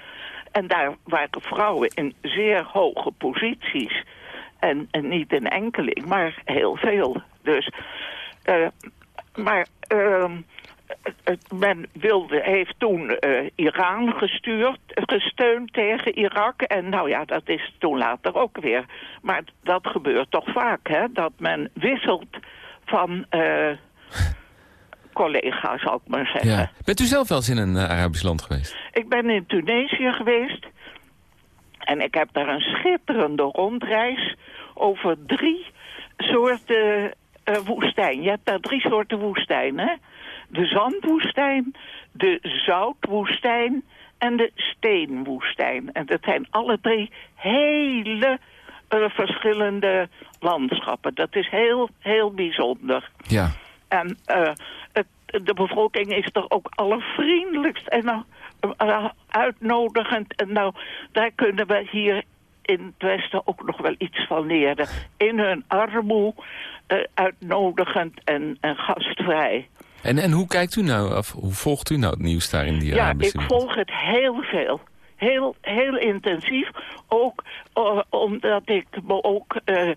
En daar waren vrouwen in zeer hoge posities. En, en niet een enkeling, maar heel veel. Dus, uh, maar... Uh, men wilde, heeft toen uh, Iran gestuurd, gesteund tegen Irak. En nou ja, dat is toen later ook weer. Maar dat gebeurt toch vaak, hè? Dat men wisselt van uh, collega, zal ik maar zeggen. Ja. Bent u zelf wel eens in een eh, Arabisch land geweest? Ik ben in Tunesië geweest. En ik heb daar een schitterende rondreis over drie soorten eh, woestijn. Je hebt daar drie soorten woestijn, hè? De zandwoestijn, de zoutwoestijn en de steenwoestijn. En dat zijn alle drie hele eh, verschillende landschappen. Dat is heel, heel bijzonder. Ja. En eh, het, de bevolking is er ook allervriendelijkst en uh, uitnodigend. En nou, daar kunnen we hier in het Westen ook nog wel iets van leren. In hun armoe, uitnodigend en, en gastvrij. En, en hoe kijkt u nou, of hoe volgt u nou het nieuws daar in die Ja, Arabische ik wereld? volg het heel veel. Heel, heel intensief. Ook uh, omdat ik me ook uh,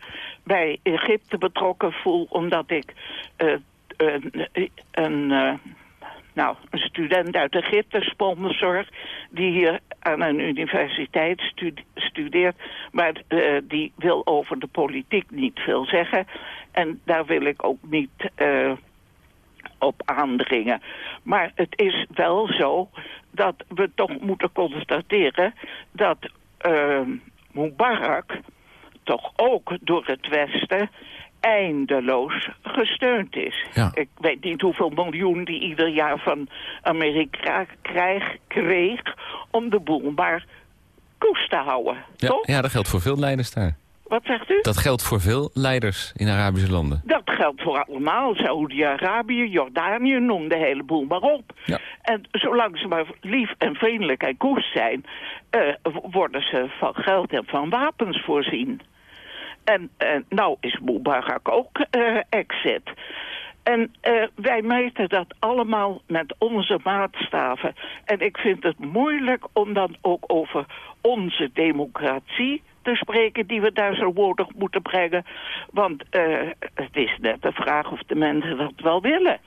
bij Egypte betrokken voel. Omdat ik uh, een, een, nou, een student uit Egypte sponsor... die hier aan een universiteit stud studeert... maar die wil over de politiek niet veel zeggen. En daar wil ik ook niet op aandringen. Maar het is wel zo dat we toch moeten constateren dat uh, Mubarak toch ook door het Westen eindeloos gesteund is. Ja. Ik weet niet hoeveel miljoen die ieder jaar van Amerika krijg, kreeg om de boel maar koest te houden. Ja, toch? ja, dat geldt voor veel leiders daar. Wat zegt u? Dat geldt voor veel leiders in Arabische landen. Dat geldt voor allemaal. Saoedi-Arabië, Jordanië, noem de hele boel maar op. Ja. En zolang ze maar lief en vriendelijk en koest zijn... Uh, worden ze van geld en van wapens voorzien. En uh, nou is Mubarak ook uh, exit. En wij meten dat allemaal met onze maatstaven. En ik vind het moeilijk om dan ook over onze democratie te spreken die we daar zo woordig moeten brengen. Want uh, het is net de vraag of de mensen dat wel willen.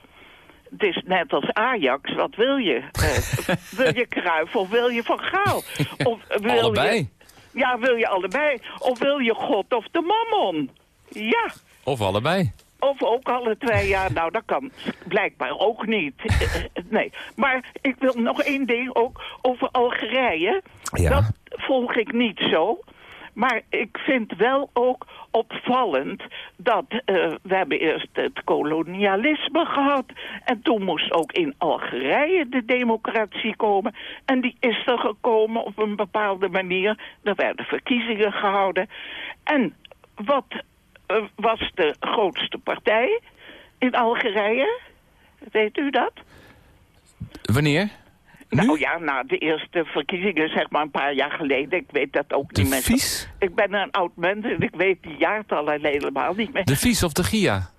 Het is net als Ajax, wat wil je? Uh, wil je Kruif of wil je Van Gaal? Of wil allebei? Je, ja, wil je allebei? Of wil je God of de Mammon? Ja. Of allebei? Of ook alle twee, ja, nou dat kan blijkbaar ook niet. nee, maar ik wil nog één ding ook over Algerije. Ja. Dat volg ik niet zo. Maar ik vind wel ook opvallend dat uh, we hebben eerst het kolonialisme gehad. En toen moest ook in Algerije de democratie komen. En die is er gekomen op een bepaalde manier. Er werden verkiezingen gehouden. En wat uh, was de grootste partij in Algerije? Weet u dat? Wanneer? Nou ja, na de eerste verkiezingen, zeg maar een paar jaar geleden. Ik weet dat ook de niet meer. Vies? Ik ben een oud mens en ik weet die jaartallen helemaal niet meer. De Vies of de Gia?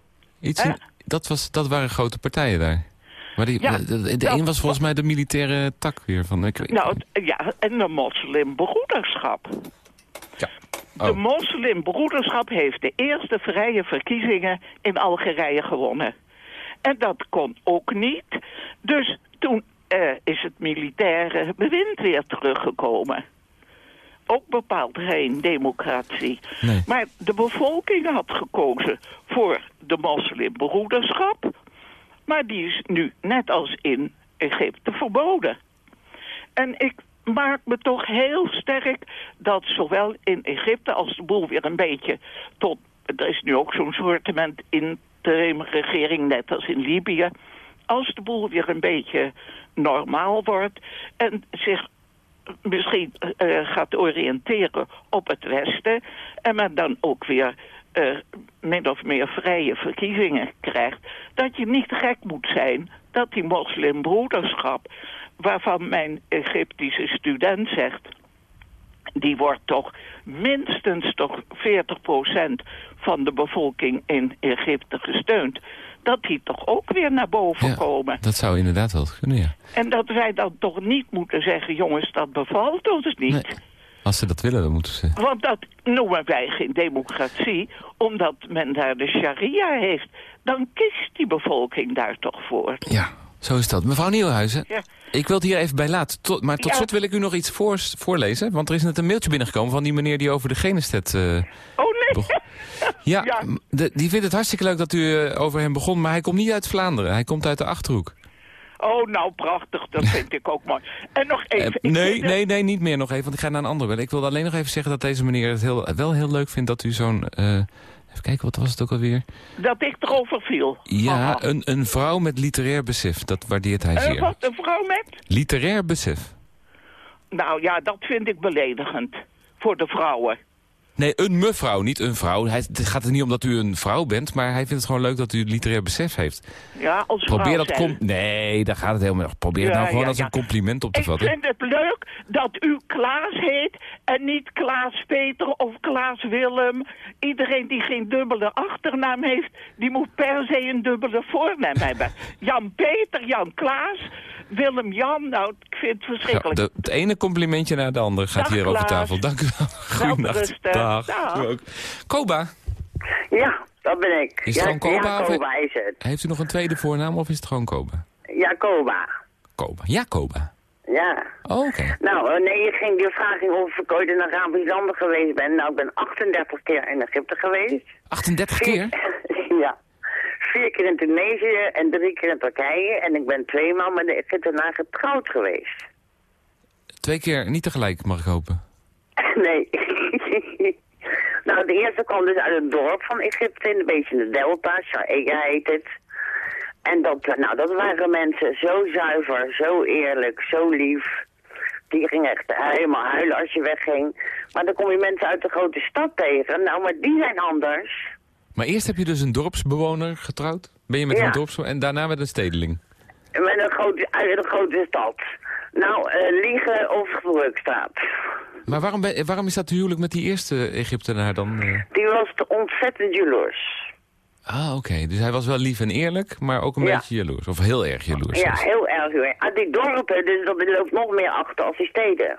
Iets in, dat, was, dat waren grote partijen daar. Maar die, Ja, de, de, de een was volgens mij de militaire tak weer. Van, ik, Nou, ja, en de moslimbroederschap. Ja. De Oh. moslimbroederschap heeft de eerste vrije verkiezingen in Algerije gewonnen. En dat kon ook niet. Dus toen eh, is het militaire bewind weer teruggekomen. Ook bepaalt geen democratie. Nee. Maar de bevolking had gekozen voor de moslimbroederschap. Maar die is nu, net als in Egypte, verboden. En ik maak me toch heel sterk dat zowel in Egypte als de boel weer een beetje tot... Er is nu ook zo'n soortement interim regering, net als in Libië. Als de boel weer een beetje normaal wordt en zich misschien eh, gaat oriënteren op het Westen... en men dan ook weer eh, min of meer vrije verkiezingen krijgt... dat je niet gek moet zijn dat die moslimbroederschap... waarvan mijn Egyptische student zegt... die wordt toch minstens toch 40% van de bevolking in Egypte gesteund... dat die toch ook weer naar boven Ja. komen. Dat zou inderdaad wel kunnen, ja. En dat wij dan toch niet moeten zeggen... jongens, dat bevalt ons niet. Nee. Als ze dat willen, dan moeten ze... Want dat noemen wij geen democratie, omdat men daar de sharia heeft. Dan kiest die bevolking daar toch voor. Ja, zo is dat. Mevrouw Nieuwenhuizen, Ja. ik wil het hier even bij laten. Tot, maar tot Ja. slot wil ik u nog iets voor, voorlezen. Want er is net een mailtje binnengekomen van die meneer die over de Genestet... eh, Oh nee? Ja, Ja. m- de- die vindt het hartstikke leuk dat u eh, over hem begon, maar hij komt niet uit Vlaanderen. Hij komt uit de Achterhoek. Oh, nou prachtig, dat vind ik ook mooi. En nog Eh, even... nee, nee, nee, niet meer nog even, want ik ga naar een andere bellen. Ik wilde alleen nog even zeggen dat deze meneer het heel, wel heel leuk vindt dat u zo'n... eh, even kijken, wat was het ook alweer? Dat ik erover viel. Ja, Haha. een, een vrouw met literair besef. Dat waardeert hij Eh, zeer. wat, een vrouw met? Literair besef. Nou ja, dat vind ik beledigend. Voor de vrouwen. Nee, een mevrouw, niet een vrouw. Hij, het gaat er niet om dat u een vrouw bent, maar hij vindt het gewoon leuk dat u literair besef heeft. Ja, als Probeer vrouw dat... zijn. Com nee, daar gaat het helemaal niet. Probeer het nou gewoon als een compliment op te Ik vatten. vind het leuk dat u Klaas heet en niet Klaas Peter of Klaas Willem. Iedereen die geen dubbele achternaam heeft, die moet per se een dubbele voornaam hebben. Jan Peter, Jan Klaas, Willem Jan, nou, ik vind het Ja, verschrikkelijk. de, het ene complimentje naar de andere gaat Dag, hier over tafel. Dank u wel. Goedenacht. Dag. Dag. Koba, Ja, dat ben ik. Is het ja, gewoon Koba Ja, of- Koba is het. heeft u nog een tweede voornaam of is het gewoon Koba? Ja, Koba. Koba. Ja, Koba. Ja. Oh, oké. Nou, eh, nee, je ging de vraag ging of ik ooit in Arabisch landen geweest ben. Nou, ik ben 38 keer in Egypte geweest. 38 keer? ja. Vier keer in Tunesië en drie keer in Turkije. En ik ben tweemaal met de Egyptenaar getrouwd geweest. Twee keer, niet tegelijk mag ik hopen. nee. nou, de eerste kwam dus uit een dorp van Egypte, in een beetje in de delta. Shaega heet het. En dat, nou, dat waren mensen zo zuiver, zo eerlijk, zo lief. Die gingen echt helemaal huilen als je wegging. Maar dan kom je mensen uit de grote stad tegen. Nou, maar die zijn anders. Maar eerst heb je dus een dorpsbewoner getrouwd? Ben je met Ja. een dorpsbewoner en daarna met een stedeling? Met een grote, uit een grote stad. Nou, eh, liegen of gelukstaat. Maar waarom, ben, waarom is dat huwelijk met die eerste Egyptenaar dan? eh? Die was te ontzettend jaloers. Ah, oké. Dus hij was wel lief en eerlijk, maar ook een Ja. beetje jaloers. Of heel erg jaloers. Ja, heel erg. Ah, die dorpen, dus dat loopt nog meer achter als die steden.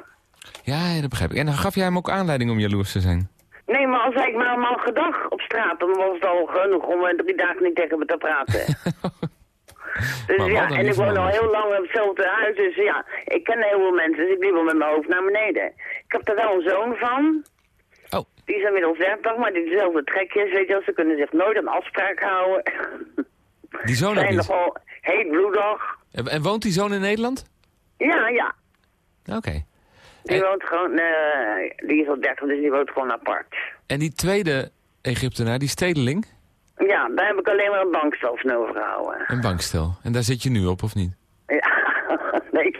Ja, ja, dat begrijp ik. En dan gaf jij hem ook aanleiding om jaloers te zijn? Nee, maar als ik maar een man gedag op straat, dan was het al genoeg om eh, drie dagen niet tegen me te praten. dus Maar ja, een en ik woon al heel lang op hetzelfde huis, dus ja, ik ken heel veel mensen, dus ik liep wel met mijn hoofd naar beneden. Ik heb er wel een zoon van, Oh, die is inmiddels 30, maar die dezelfde trekjes, weet je wel, ze kunnen zich nooit aan afspraak houden. die zoon ook zijn niet. nogal heetbloedig. En, en woont die zoon in Nederland? Ja, ja. Oké. Die En- woont gewoon, eh, die is al 30, dus die woont gewoon apart. En die tweede Egyptenaar, die stedeling? Ja, daar heb ik alleen maar een bankstel van overgehouden. Een bankstel. En daar zit je nu op, of niet? Ja, nee.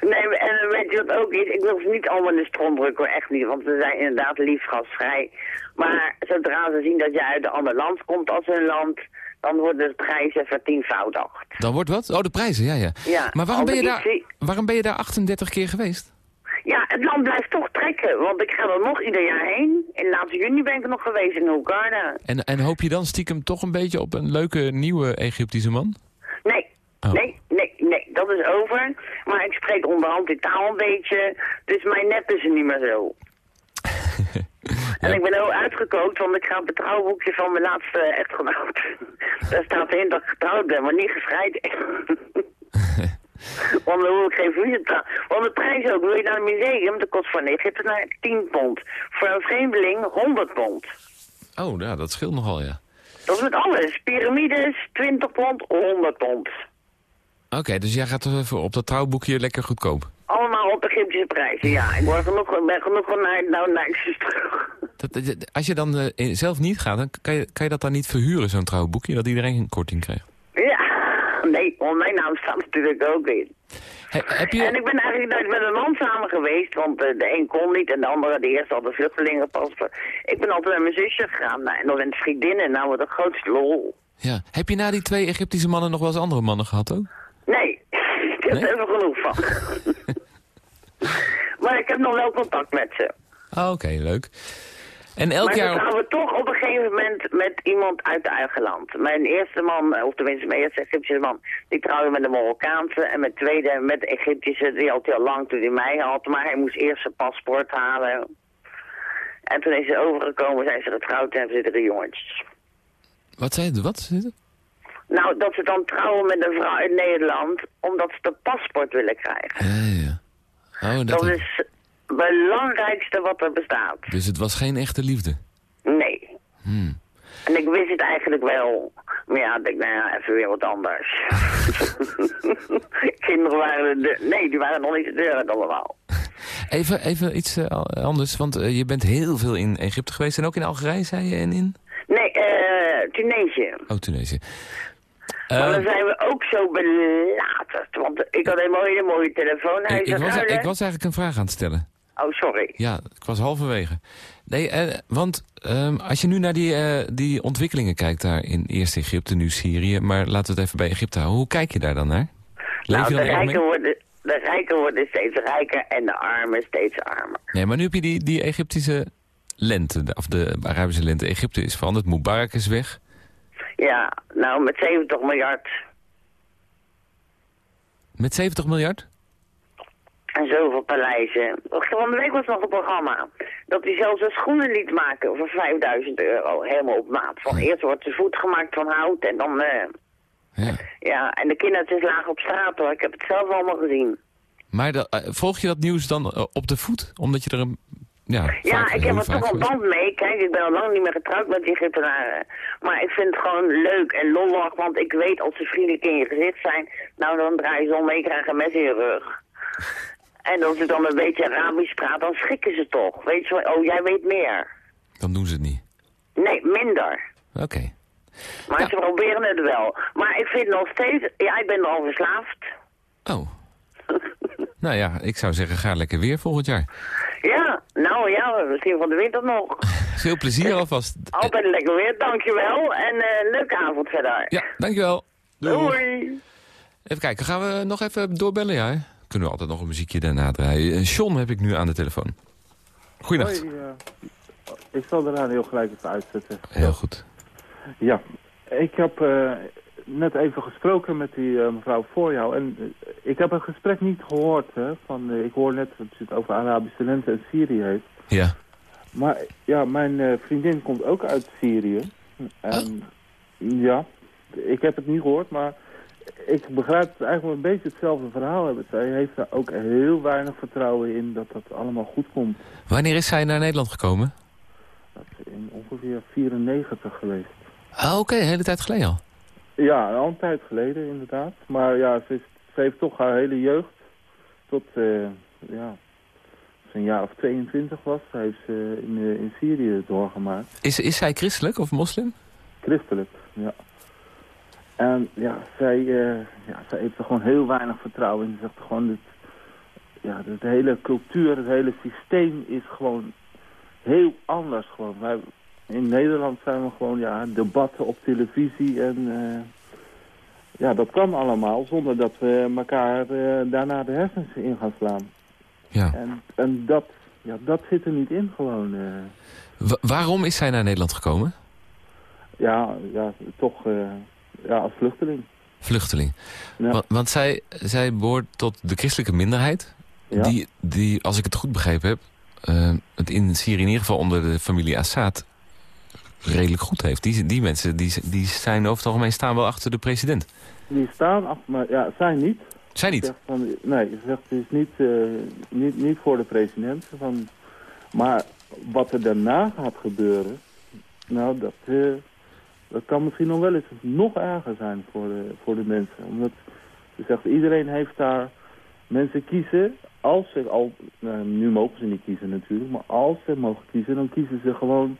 Nee, en weet je wat ook is? Ik wil ze niet allemaal in de stront drukken, hoor, echt niet. Want ze zijn inderdaad lief gastvrij. Maar zodra ze zien dat je uit een ander land komt als hun land... dan worden de prijzen vertienvoudigd. Dan wordt wat? Oh, de prijzen, ja, ja. Ja, maar waarom ben, je daar, waarom ben je daar 38 keer geweest? Ja, het land blijft toch trekken. Want ik ga er nog ieder jaar heen. In laatste juni ben ik nog geweest in Hurghada. En, en hoop je dan stiekem toch een beetje op een leuke nieuwe Egyptische man? Nee, Oh. nee, nee, nee, dat is over. Maar ik spreek onderhand die taal een beetje. Dus mijn nep is er niet meer zo. En ik ben heel uitgekookt, want ik ga op het trouwboekje van mijn laatste echtgenoot. Daar staat in dat ik getrouwd ben, maar niet gescheiden. want dan hoef ik geen trouw. Want de prijs ook, wil je naar een museum, dat kost voor een Egyptenaar 10 pond. Voor een vreemdeling 100 pond. Oh, ja, dat scheelt nogal, ja. Dat is met alles. Piramides, 20 pond, 100 pond. Oké, dus jij gaat er voor op dat trouwboekje lekker goedkoop. Allemaal op Egyptische prijzen, ja. Ik word genoeg, ben genoeg van naar, nou, naar terug. Dat, als je dan eh, zelf niet gaat, dan kan je, kan je dat dan niet verhuren, zo'n trouwboekje? Dat iedereen een korting krijgt? Ja, nee, want mijn naam staat natuurlijk ook in. He- heb En je... ik ben eigenlijk nooit met een man samen geweest, want eh, de een kon niet en de andere, de eerste had een vluchtelingenpaspoort. Ik ben altijd met mijn zusje gegaan, nou, en dan met vriendinnen, nou, wat de grootste lol. Ja. Heb je na die twee Egyptische mannen nog wel eens andere mannen gehad ook? Nee, ik heb Nee? er genoeg van. maar ik heb nog wel contact met ze. Ah, oké, leuk. En elk maar jaar... we op- trouwen toch op een gegeven moment met iemand uit het eigen land. Mijn eerste man, of tenminste mijn eerste Egyptische man, die trouwde met een Marokkaanse. En mijn tweede met de Egyptische, die had al lang toen hij mij had. Maar hij moest eerst zijn paspoort halen. En toen is ze overgekomen, zijn ze getrouwd en hebben ze drie jongetjes. Wat zei je? Wat? zei? Nou, dat ze dan trouwen met een vrouw uit Nederland, omdat ze de paspoort willen krijgen. Ja, ja. Oh, dat... Dat is het belangrijkste wat er bestaat. Dus het was geen echte liefde? Nee. Hmm. En ik wist het eigenlijk wel. Maar ja, ik denk, nou ja, even weer wat anders. Kinderen waren de... Nee, die waren nog niet de deur allemaal. Even, even iets eh, anders, want eh, je bent heel veel in Egypte geweest en ook in Algerije, zei je, en in? Nee, eh, Tunesië. Oh, Tunesië. Maar dan zijn we ook zo belaterd. Want ik had een hele mooie telefoon. Hij ik, ik, was, nou, ik hè? was eigenlijk een vraag aan het stellen. Oh, sorry. Ja, ik was halverwege. Nee, eh, want ehm, als je nu naar die, eh, die ontwikkelingen kijkt daar in eerst Egypte, nu Syrië, maar laten we het even bij Egypte houden. Hoe kijk je daar dan naar? Leef nou, je de dan rijken, worden, de rijken worden steeds rijker en de armen steeds armer. Nee, maar nu heb je die, die Egyptische lente, of de Arabische lente. Egypte is veranderd, Mubarak is weg. Ja, nou, met 70 miljard Met 70 miljard? en zoveel paleizen. Van de week was nog een programma dat hij zelfs een schoenen liet maken voor 5000 euro. Helemaal op maat. Van eerst wordt de voet gemaakt van hout en dan... eh, Ja. ja, en de kindertjes lagen op straat hoor. Ik heb het zelf allemaal gezien. Maar eh, volg je dat nieuws dan eh, op de voet? Omdat je er een... Ja, Ja, ik heb er toch een band mee. Kijk, ik ben al lang niet meer getrouwd met die Egyptenaren. Maar ik vind het gewoon leuk en lollig, want ik weet als ze vriendelijk in je gezicht zijn, nou dan draai je ze om en je krijgt een mes in je rug. En als ik dan een beetje Arabisch praat, dan schrikken ze toch. Weet je wel, oh jij weet meer. Dan doen ze het niet. Nee, minder. Oké. Maar Ja. ze proberen het wel. Maar ik vind nog steeds, ja, ik ben er al verslaafd. Oh. nou ja, ik zou zeggen, ga lekker weer volgend jaar. Ja, nou ja, misschien van de winter nog. Veel plezier alvast. Altijd lekker weer, dankjewel. En eh leuke avond verder. Ja, dankjewel. Doei. Doei. Even kijken, gaan we nog even doorbellen? Ja, hè? kunnen we altijd nog een muziekje daarna draaien. Eh, John heb ik nu aan de telefoon. Goeienacht. Hoi, eh, ik zal de radio gelijk even uitzetten. Heel goed. Ja, ik heb eh, net even gesproken met die eh, mevrouw voor jou. En eh, ik heb het gesprek niet gehoord. Hè, van, eh, ik hoor net dat ze het over Arabische lente en Syrië heeft. Ja. Maar ja, mijn vriendin komt ook uit Syrië. En ja, ik heb het niet gehoord, maar ik begrijp het eigenlijk een beetje hetzelfde verhaal hebben. Zij heeft daar ook heel weinig vertrouwen in dat dat allemaal goed komt. Wanneer is zij naar Nederland gekomen? Dat is in ongeveer 94 geweest. Ah, oké, een hele tijd geleden al. Ja, al een tijd geleden inderdaad. Maar ja, ze, is, ze heeft toch haar hele jeugd tot, eh, ja, ze een jaar of 22 was, heeft ze in, eh, in Syrië doorgemaakt. Is, is zij christelijk of moslim? Christelijk, ja. En ja, zij, eh, ja, zij heeft er gewoon heel weinig vertrouwen in. Ze zegt gewoon, dat, ja, de hele cultuur, het hele systeem is gewoon heel anders. Gewoon. Wij, in Nederland zijn we gewoon, ja, debatten op televisie en... eh, ja, dat kan allemaal zonder dat we elkaar eh, daarna de hersens in gaan slaan. Ja. En, en dat, ja, dat zit er niet in gewoon. eh. Wa- waarom is zij naar Nederland gekomen? ja, ja, toch ja, als vluchteling. Vluchteling. Ja. Want, want zij, zij behoort tot de christelijke minderheid. Ja. Die, die, als ik het goed begrepen heb, het in Syrië in ieder geval onder de familie Assad redelijk goed heeft. Die, die mensen die, die zijn over het algemeen staan wel achter de president. Die staan af, maar ja, zij niet. Zij niet? Van, nee, ze zegt het is niet, eh, niet, niet voor de president. Van, maar wat er daarna gaat gebeuren, nou, dat, eh, dat kan misschien nog wel eens nog erger zijn voor de, voor de mensen. Omdat ze zegt, iedereen heeft daar mensen kiezen. Als ze al, nou, nu mogen ze niet kiezen natuurlijk, maar als ze mogen kiezen, dan kiezen ze gewoon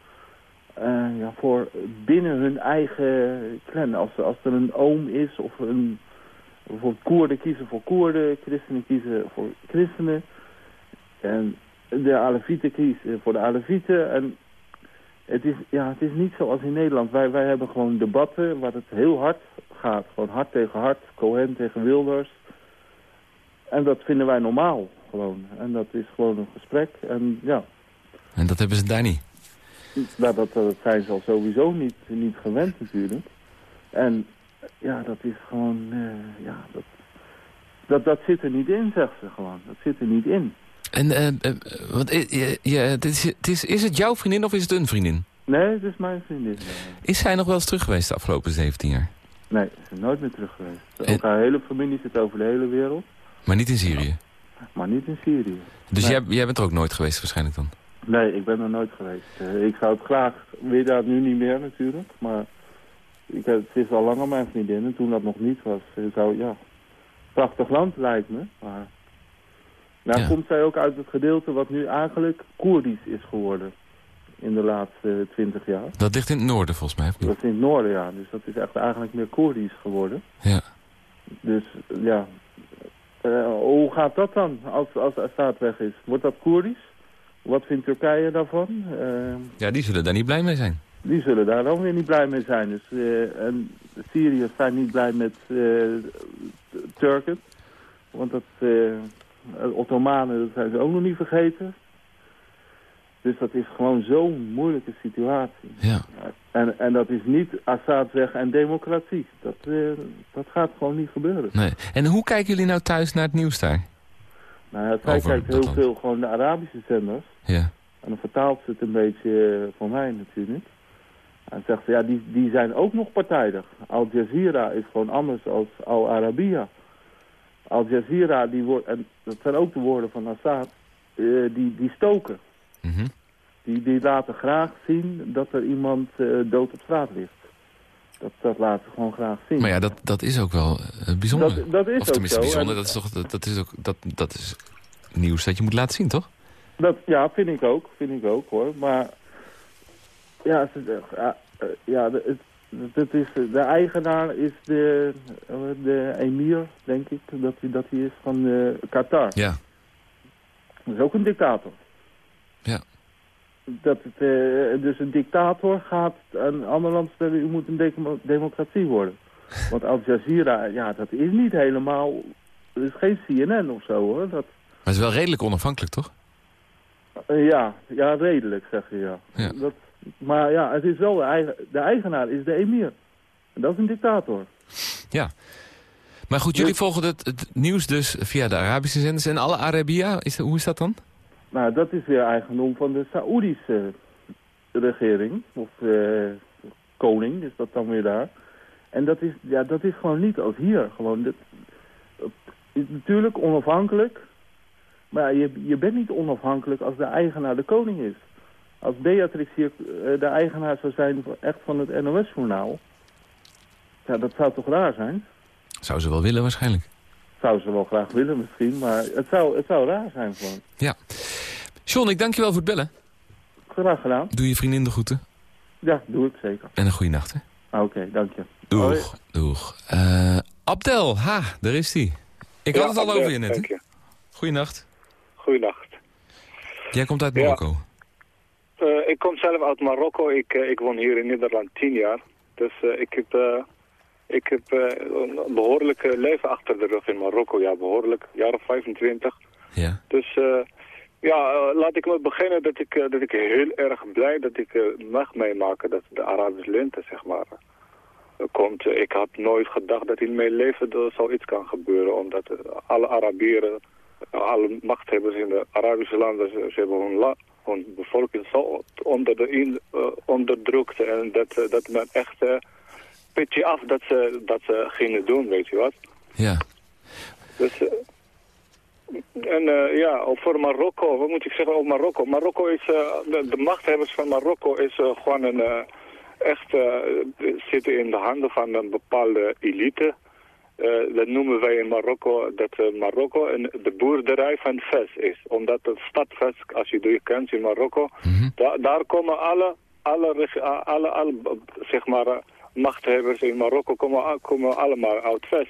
eh, ja, voor binnen hun eigen clan. Als, als er een oom is of een bijvoorbeeld Koerden kiezen voor Koerden, christenen kiezen voor christenen. En de Alevieten kiezen voor de Alevieten. En het is, ja, het is niet zoals in Nederland. Wij, wij hebben gewoon debatten waar het heel hard gaat. Gewoon hard tegen hard, Cohen tegen Wilders. En dat vinden wij normaal gewoon. En dat is gewoon een gesprek. En ja, En dat hebben ze daar niet. Nou, dat, dat zijn ze al sowieso niet, niet gewend natuurlijk. En ja, dat is gewoon, eh, ja, dat, dat, dat zit er niet in, zegt ze gewoon. Dat zit er niet in. En, eh, eh, eh, je- het is, het is, is het jouw vriendin of is het een vriendin? Nee, het is mijn vriendin. Is zij nog wel eens terug geweest de afgelopen 17 jaar? Nee, ze is nooit meer terug geweest. En- Ook haar hele familie zit over de hele wereld, Maar niet in Syrië? maar niet in Syrië. Dus Nee. jij, jij bent er ook nooit geweest waarschijnlijk dan? Nee, ik ben er nooit geweest. Eh, ik zou het graag, weer daar nu niet meer natuurlijk, maar ik, het is al langer mijn vriendin en toen dat nog niet was, zou ja, prachtig land lijkt me. Maar nou Ja. komt zij ook uit het gedeelte wat nu eigenlijk Koerdisch is geworden in de laatste twintig jaar. Dat ligt in het noorden volgens mij? Dat is in het noorden, ja. Dus dat is echt eigenlijk meer Koerdisch geworden. Ja. Dus ja, Eh, hoe gaat dat dan als, als Assad weg is? Wordt dat Koerdisch? Wat vindt Turkije daarvan? Eh, Ja, die zullen daar niet blij mee zijn. die zullen daar dan weer niet blij mee zijn. Dus, eh, en de Syriërs zijn niet blij met eh, Turken. Want dat, eh, Ottomanen dat zijn ze ook nog niet vergeten. Dus dat is gewoon zo'n moeilijke situatie. Ja. En, en dat is niet Assad weg en democratie. Dat, eh, dat gaat gewoon niet gebeuren. Nee. En hoe kijken jullie nou thuis naar het nieuws daar? Nou zij kijkt heel land. veel gewoon de Arabische zenders. Ja. En dan vertaalt ze het een beetje eh, voor mij natuurlijk. En zegt ze, ja, die, die zijn ook nog partijdig. Al Jazeera is gewoon anders als Al Arabiya. Al Jazeera, die wordt, en dat zijn ook de woorden van Assad, eh, die, die stoken. Mhm. Die, die laten graag zien dat er iemand eh, dood op straat ligt. Dat, dat laten ze gewoon graag zien. Maar ja, dat, dat is ook wel eh, bijzonder. Dat- dat is of tenminste ook zo. bijzonder, dat is toch dat, dat is ook dat, dat is nieuws dat je moet laten zien, toch? Dat, ja, vind ik ook. Vind ik ook, hoor. Maar ja, ze- ja, eh, ja de, het, het is, de eigenaar is de, eh, de emir, denk ik, dat hij dat hij is van eh, Qatar. Ja. Dat is ook een dictator. Dat het, eh, dus een dictator gaat een ander land stellen, u moet een demo- democratie worden. Want Al Jazeera, ja, dat is niet helemaal, het is geen CNN of zo hoor. Dat, Maar het is wel redelijk onafhankelijk, toch? eh, ja, ja, redelijk zeg je ja. Ja. Dat, maar ja, het is wel de, eigen, de eigenaar is de emir. En dat is een dictator. Ja. Maar goed, jullie volgen het, het nieuws dus via de Arabische zenders. En alle Arabia, is, hoe is dat dan? Nou, dat is weer eigendom van de Saoedische regering. Of eh, koning is dat dan weer daar. En dat is, ja, dat is gewoon niet als hier. Gewoon, dat, is natuurlijk onafhankelijk. Maar je, je bent niet onafhankelijk als de eigenaar de koning is. Als Beatrix hier eh, de eigenaar zou zijn echt van het NOS-journaal... Ja, dat zou toch raar zijn? Zou ze wel willen waarschijnlijk. Zou ze wel graag willen misschien, maar het zou, het zou raar zijn gewoon. Ja. John, ik dank je wel voor het bellen. Graag gedaan. Doe je vriendin de groeten. Ja, doe ik zeker. En een goede nacht, hè? Ah, Oké, dank je. Hoi. Doeg, doeg. Eh, Abdel, ha, daar is hij. Ik had het al over je net, hè? Goeienacht. Goeienacht. Jij komt uit Ja. Marokko. Eh, ik kom zelf uit Marokko. Ik, eh, ik woon hier in Nederland tien jaar. Dus eh, ik heb, eh, ik heb eh, een behoorlijk eh, leven achter de rug in Marokko. Ja, behoorlijk. Jaar of 25. Ja. Dus eh, ja, eh, laat ik maar beginnen dat ik, dat ik heel erg blij dat ik mag meemaken dat de Arabische lente, zeg maar, komt. Ik had nooit gedacht dat in mijn leven er zoiets kan gebeuren. Omdat alle Arabieren, alle machthebbers in de Arabische landen, ze, ze hebben hun, la, hun bevolking zo onder de in, onderdrukt. En dat, dat men echt pit je af dat ze, dat ze gingen doen, weet je wat. Ja. Dus, eh, en eh, ja, voor Marokko, wat moet ik zeggen over Marokko? Marokko is, eh, de, de machthebbers van Marokko is eh, gewoon een, echt, zitten in de handen van een bepaalde elite. Dat noemen wij in Marokko, dat Marokko een, de boerderij van Fes is. Omdat de stad Fes, als je die kent in Marokko, da- daar komen alle, alle, alle, alle, zeg maar, machthebbers in Marokko komen, komen allemaal uit Fes.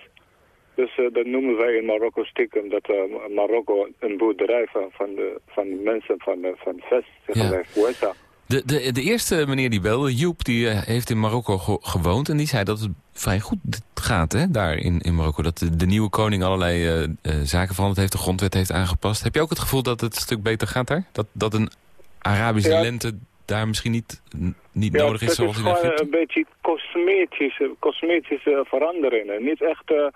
Dus eh, dat noemen wij in Marokko stiekem dat eh, Marokko een boerderij van, van, de, van mensen van, de, van Ves, zeggen wij. De, de, de eerste meneer die belde, Joep, die eh, heeft in Marokko ge- gewoond. En die zei dat het vrij goed gaat, hè, daar in, in Marokko. Dat de, de nieuwe koning allerlei eh, eh, zaken veranderd heeft, de grondwet heeft aangepast. Heb je ook het gevoel dat het een stuk beter gaat daar? Dat, dat een Arabische Ja. lente daar misschien niet, niet Ja, nodig is het zoals is in gewoon Egypte? een beetje cosmetische, cosmetische veranderingen. Niet echt, eh,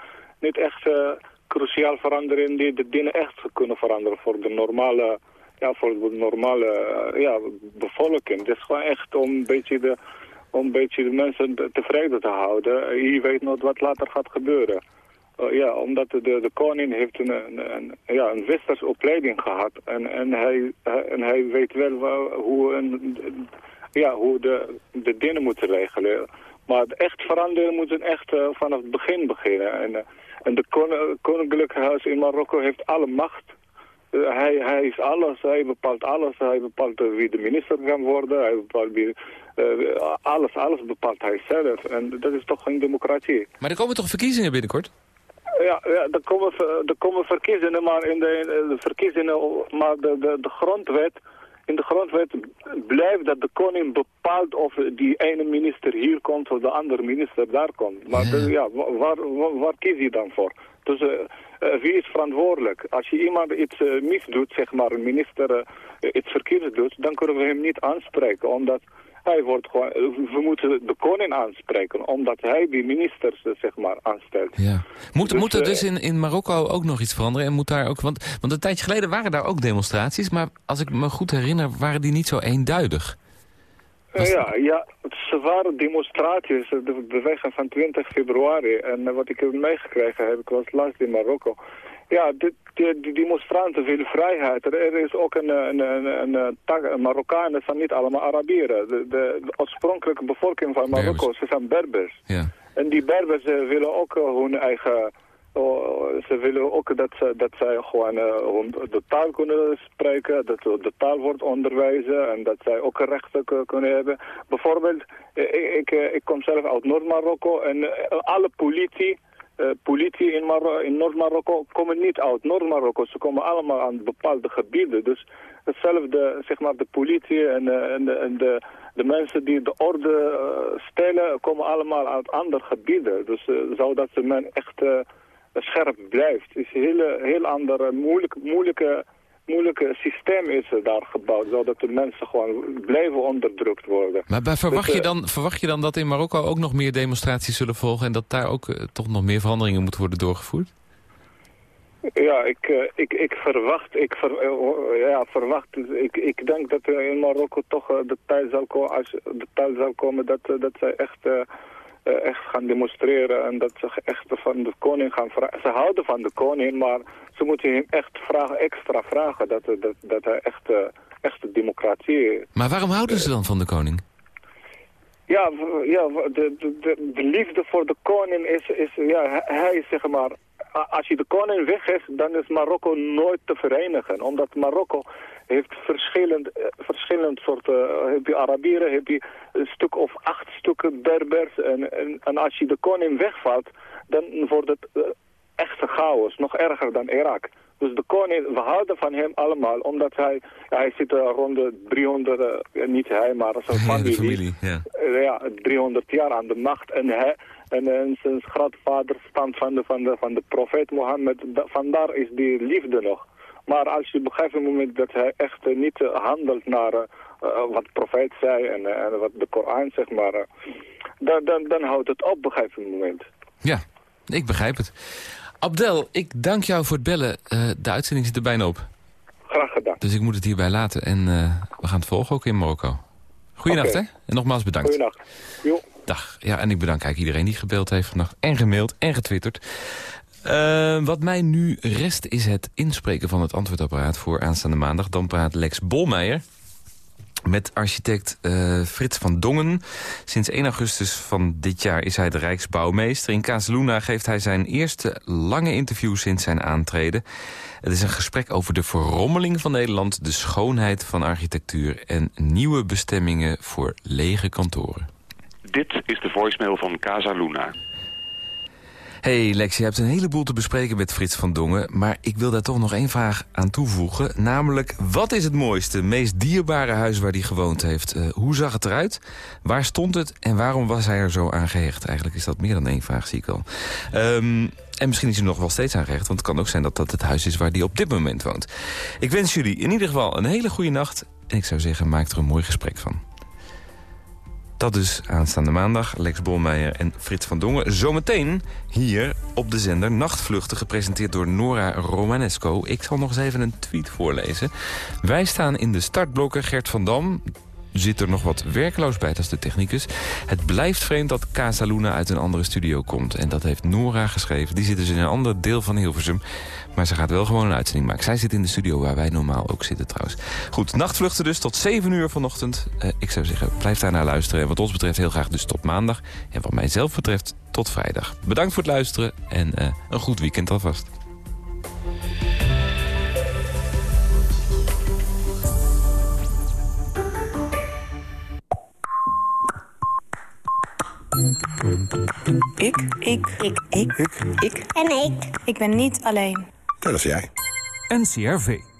niet echt eh, cruciaal veranderingen die de dingen echt kunnen veranderen voor de normale, ja, voor de normale eh, ja, bevolking. Het is gewoon echt om een beetje de, om een beetje de mensen te- tevreden te houden. Je weet nooit wat later gaat gebeuren. eh, ja, omdat de, de koning heeft een, een, een, ja, een westerse opleiding gehad. En, en, hij, en hij weet wel hoe, een, ja, hoe de, de dingen moeten regelen. Maar het echt veranderen moet echt eh, vanaf het begin beginnen. En, eh, en de kon- koninklijke huis in Marokko heeft alle macht. Eh, hij, hij is alles, hij bepaalt alles. Hij bepaalt wie de minister kan worden. Hij bepaalt wie, alles, alles bepaalt hij zelf. En dat is toch geen democratie. Maar er komen toch verkiezingen binnenkort? Ja, ja er, komen, er komen verkiezingen, maar in de, de verkiezingen, maar de, de, de grondwet, in de grondwet blijft dat de koning bepaalt of die ene minister hier komt of de andere minister daar komt. Maar ja, wa- waar, waar, waar kies je dan voor? Dus eh, eh, wie is verantwoordelijk? Als je iemand iets eh, misdoet, zeg maar een minister iets verkeerds doet, dan kunnen we hem niet aanspreken, omdat hij wordt gewoon, we moeten de koning aanspreken, omdat hij die ministers, eh, zeg maar, aanstelt. Ja. Moet, Dus, moet er eh, dus in, in Marokko ook nog iets veranderen? En moet daar ook, want, want een tijdje geleden waren daar ook demonstraties... maar als ik me goed herinner, waren die niet zo eenduidig. Eh, Ja, ja, ze waren demonstraties, de beweging van 20 februari. En wat ik heb meegekregen heb, ik was laatst in Marokko. Ja, de, de, de demonstranten willen vrijheid. Er, is ook een, een, een, een, Marokkanen, zijn niet allemaal Arabieren. De, de, de oorspronkelijke bevolking van Marokko, ze zijn Berbers. Ja. En die Berbers eh, willen ook eh, hun eigen... oh, ze willen ook dat, ze, dat zij gewoon hun- de taal kunnen spreken, dat de taal wordt onderwijzen en dat zij ook rechten kunnen hebben. Bijvoorbeeld, ik, ik, ik kom zelf uit Noord-Marokko en alle politie, eh, politie in, in Noord-Marokko komen niet uit Noord-Marokko. Ze komen allemaal aan bepaalde gebieden. Dus hetzelfde, zeg maar, de politie en, eh, en, de, de, mensen die de orde eh, stellen, komen allemaal uit andere gebieden. Dus eh, zodat men echt scherp blijft. Het is een hele, heel ander, moeilijk, moeilijke, moeilijke systeem is er daar gebouwd. Zodat de mensen gewoon blijven onderdrukt worden. Maar verwacht, Dus, je eh, dan, verwacht je dan dat in Marokko ook nog meer demonstraties zullen volgen... en dat daar ook eh, toch nog meer veranderingen moeten worden doorgevoerd? Ja, ik, eh, ik, ik verwacht, ik ver, ja, verwacht, ik, ik denk dat er in Marokko toch de tijd zal komen, als de tijd zal komen dat, dat zij echt, eh, echt gaan demonstreren en dat ze echt van de koning gaan vragen. Ze houden van de koning, maar ze moeten hem echt vragen, extra vragen dat, eh, dat, dat hij echt, eh, echt de democratie Maar waarom houden ze dan van de koning? ja, ja de, de, de, de liefde voor de koning is, is ja, hij- is zeg maar, als je de koning weg is, dan is Marokko nooit te verenigen. Omdat Marokko heeft verschillend, eh, verschillend soorten, eh, heb je Arabieren, heb je een stuk of acht stukken Berbers. En, en, en als je de koning wegvalt, dan wordt het eh, echte chaos, nog erger dan Irak. Dus de koning, we houden van hem allemaal, omdat hij, ja, hij zit rond de 300, eh, niet hij, maar zijn Ja, familie. ja. Ja, 300 jaar aan de macht. En, hij, en, en zijn grootvader stamt van de, van de, van de profeet Mohammed. Da- vandaar is die liefde nog. Maar als je op een gegeven moment dat hij echt eh, niet eh, handelt naar eh, eh, wat de profeet zei en, eh, en wat de Koran zeg maar, eh, dan, dan, dan houdt het op op een gegeven moment. Ja, ik begrijp het. Abdel, ik dank jou voor het bellen. Eh, de uitzending zit er bijna op. Graag gedaan. Dus ik moet het hierbij laten. En eh, we gaan het volgen ook in Marokko. Goedenacht, hè? En nogmaals bedankt. Goeienacht. Jo. Dag. Ja, en ik bedank eigenlijk iedereen die gebeld heeft vannacht. En gemaild en getwitterd. Eh, wat mij nu rest is het inspreken van het antwoordapparaat voor aanstaande maandag. Dan praat Lex Bolmeijer met architect eh, Frits van Dongen. Sinds 1 augustus van dit jaar is hij de Rijksbouwmeester. In Casaluna geeft hij zijn eerste lange interview sinds zijn aantreden. Het is een gesprek over de verrommeling van Nederland... de schoonheid van architectuur en nieuwe bestemmingen voor lege kantoren. Dit is de voicemail van Casa Luna. Hey Lex, je hebt een heleboel te bespreken met Frits van Dongen... maar ik wil daar toch nog één vraag aan toevoegen. Namelijk, wat is het mooiste, meest dierbare huis waar hij gewoond heeft? Eh, hoe zag het eruit? Waar stond het? En waarom was hij er zo aan gehecht? Eigenlijk is dat meer dan één vraag, zie ik al. Ehm, en misschien is hij nog wel steeds aan gehecht... want het kan ook zijn dat dat het huis is waar hij op dit moment woont. Ik wens jullie in ieder geval een hele goede nacht... en ik zou zeggen, maak er een mooi gesprek van. Dat dus aanstaande maandag. Lex Bolmeijer en Frits van Dongen. Zometeen hier op de zender Nachtvluchten... gepresenteerd door Nora Romanesco. Ik zal nog eens even een tweet voorlezen. Wij staan in de startblokken. Gert van Dam, zit er nog wat werkloos bij, dat de technicus. Het blijft vreemd dat Casa Luna uit een andere studio komt. En dat heeft Nora geschreven. Die zit dus in een ander deel van Hilversum. Maar ze gaat wel gewoon een uitzending maken. Zij zit in de studio waar wij normaal ook zitten trouwens. Goed, nachtvluchten dus tot 7 uur vanochtend. Uh, ik zou zeggen, blijf daar naar luisteren. En wat ons betreft heel graag dus tot maandag. En wat mij zelf betreft tot vrijdag. Bedankt voor het luisteren en uh, een goed weekend alvast. Ik. Ik. Ik. Ik. Ik. Ik. En ik. Ik ben niet alleen. Dat is jij. NCRV.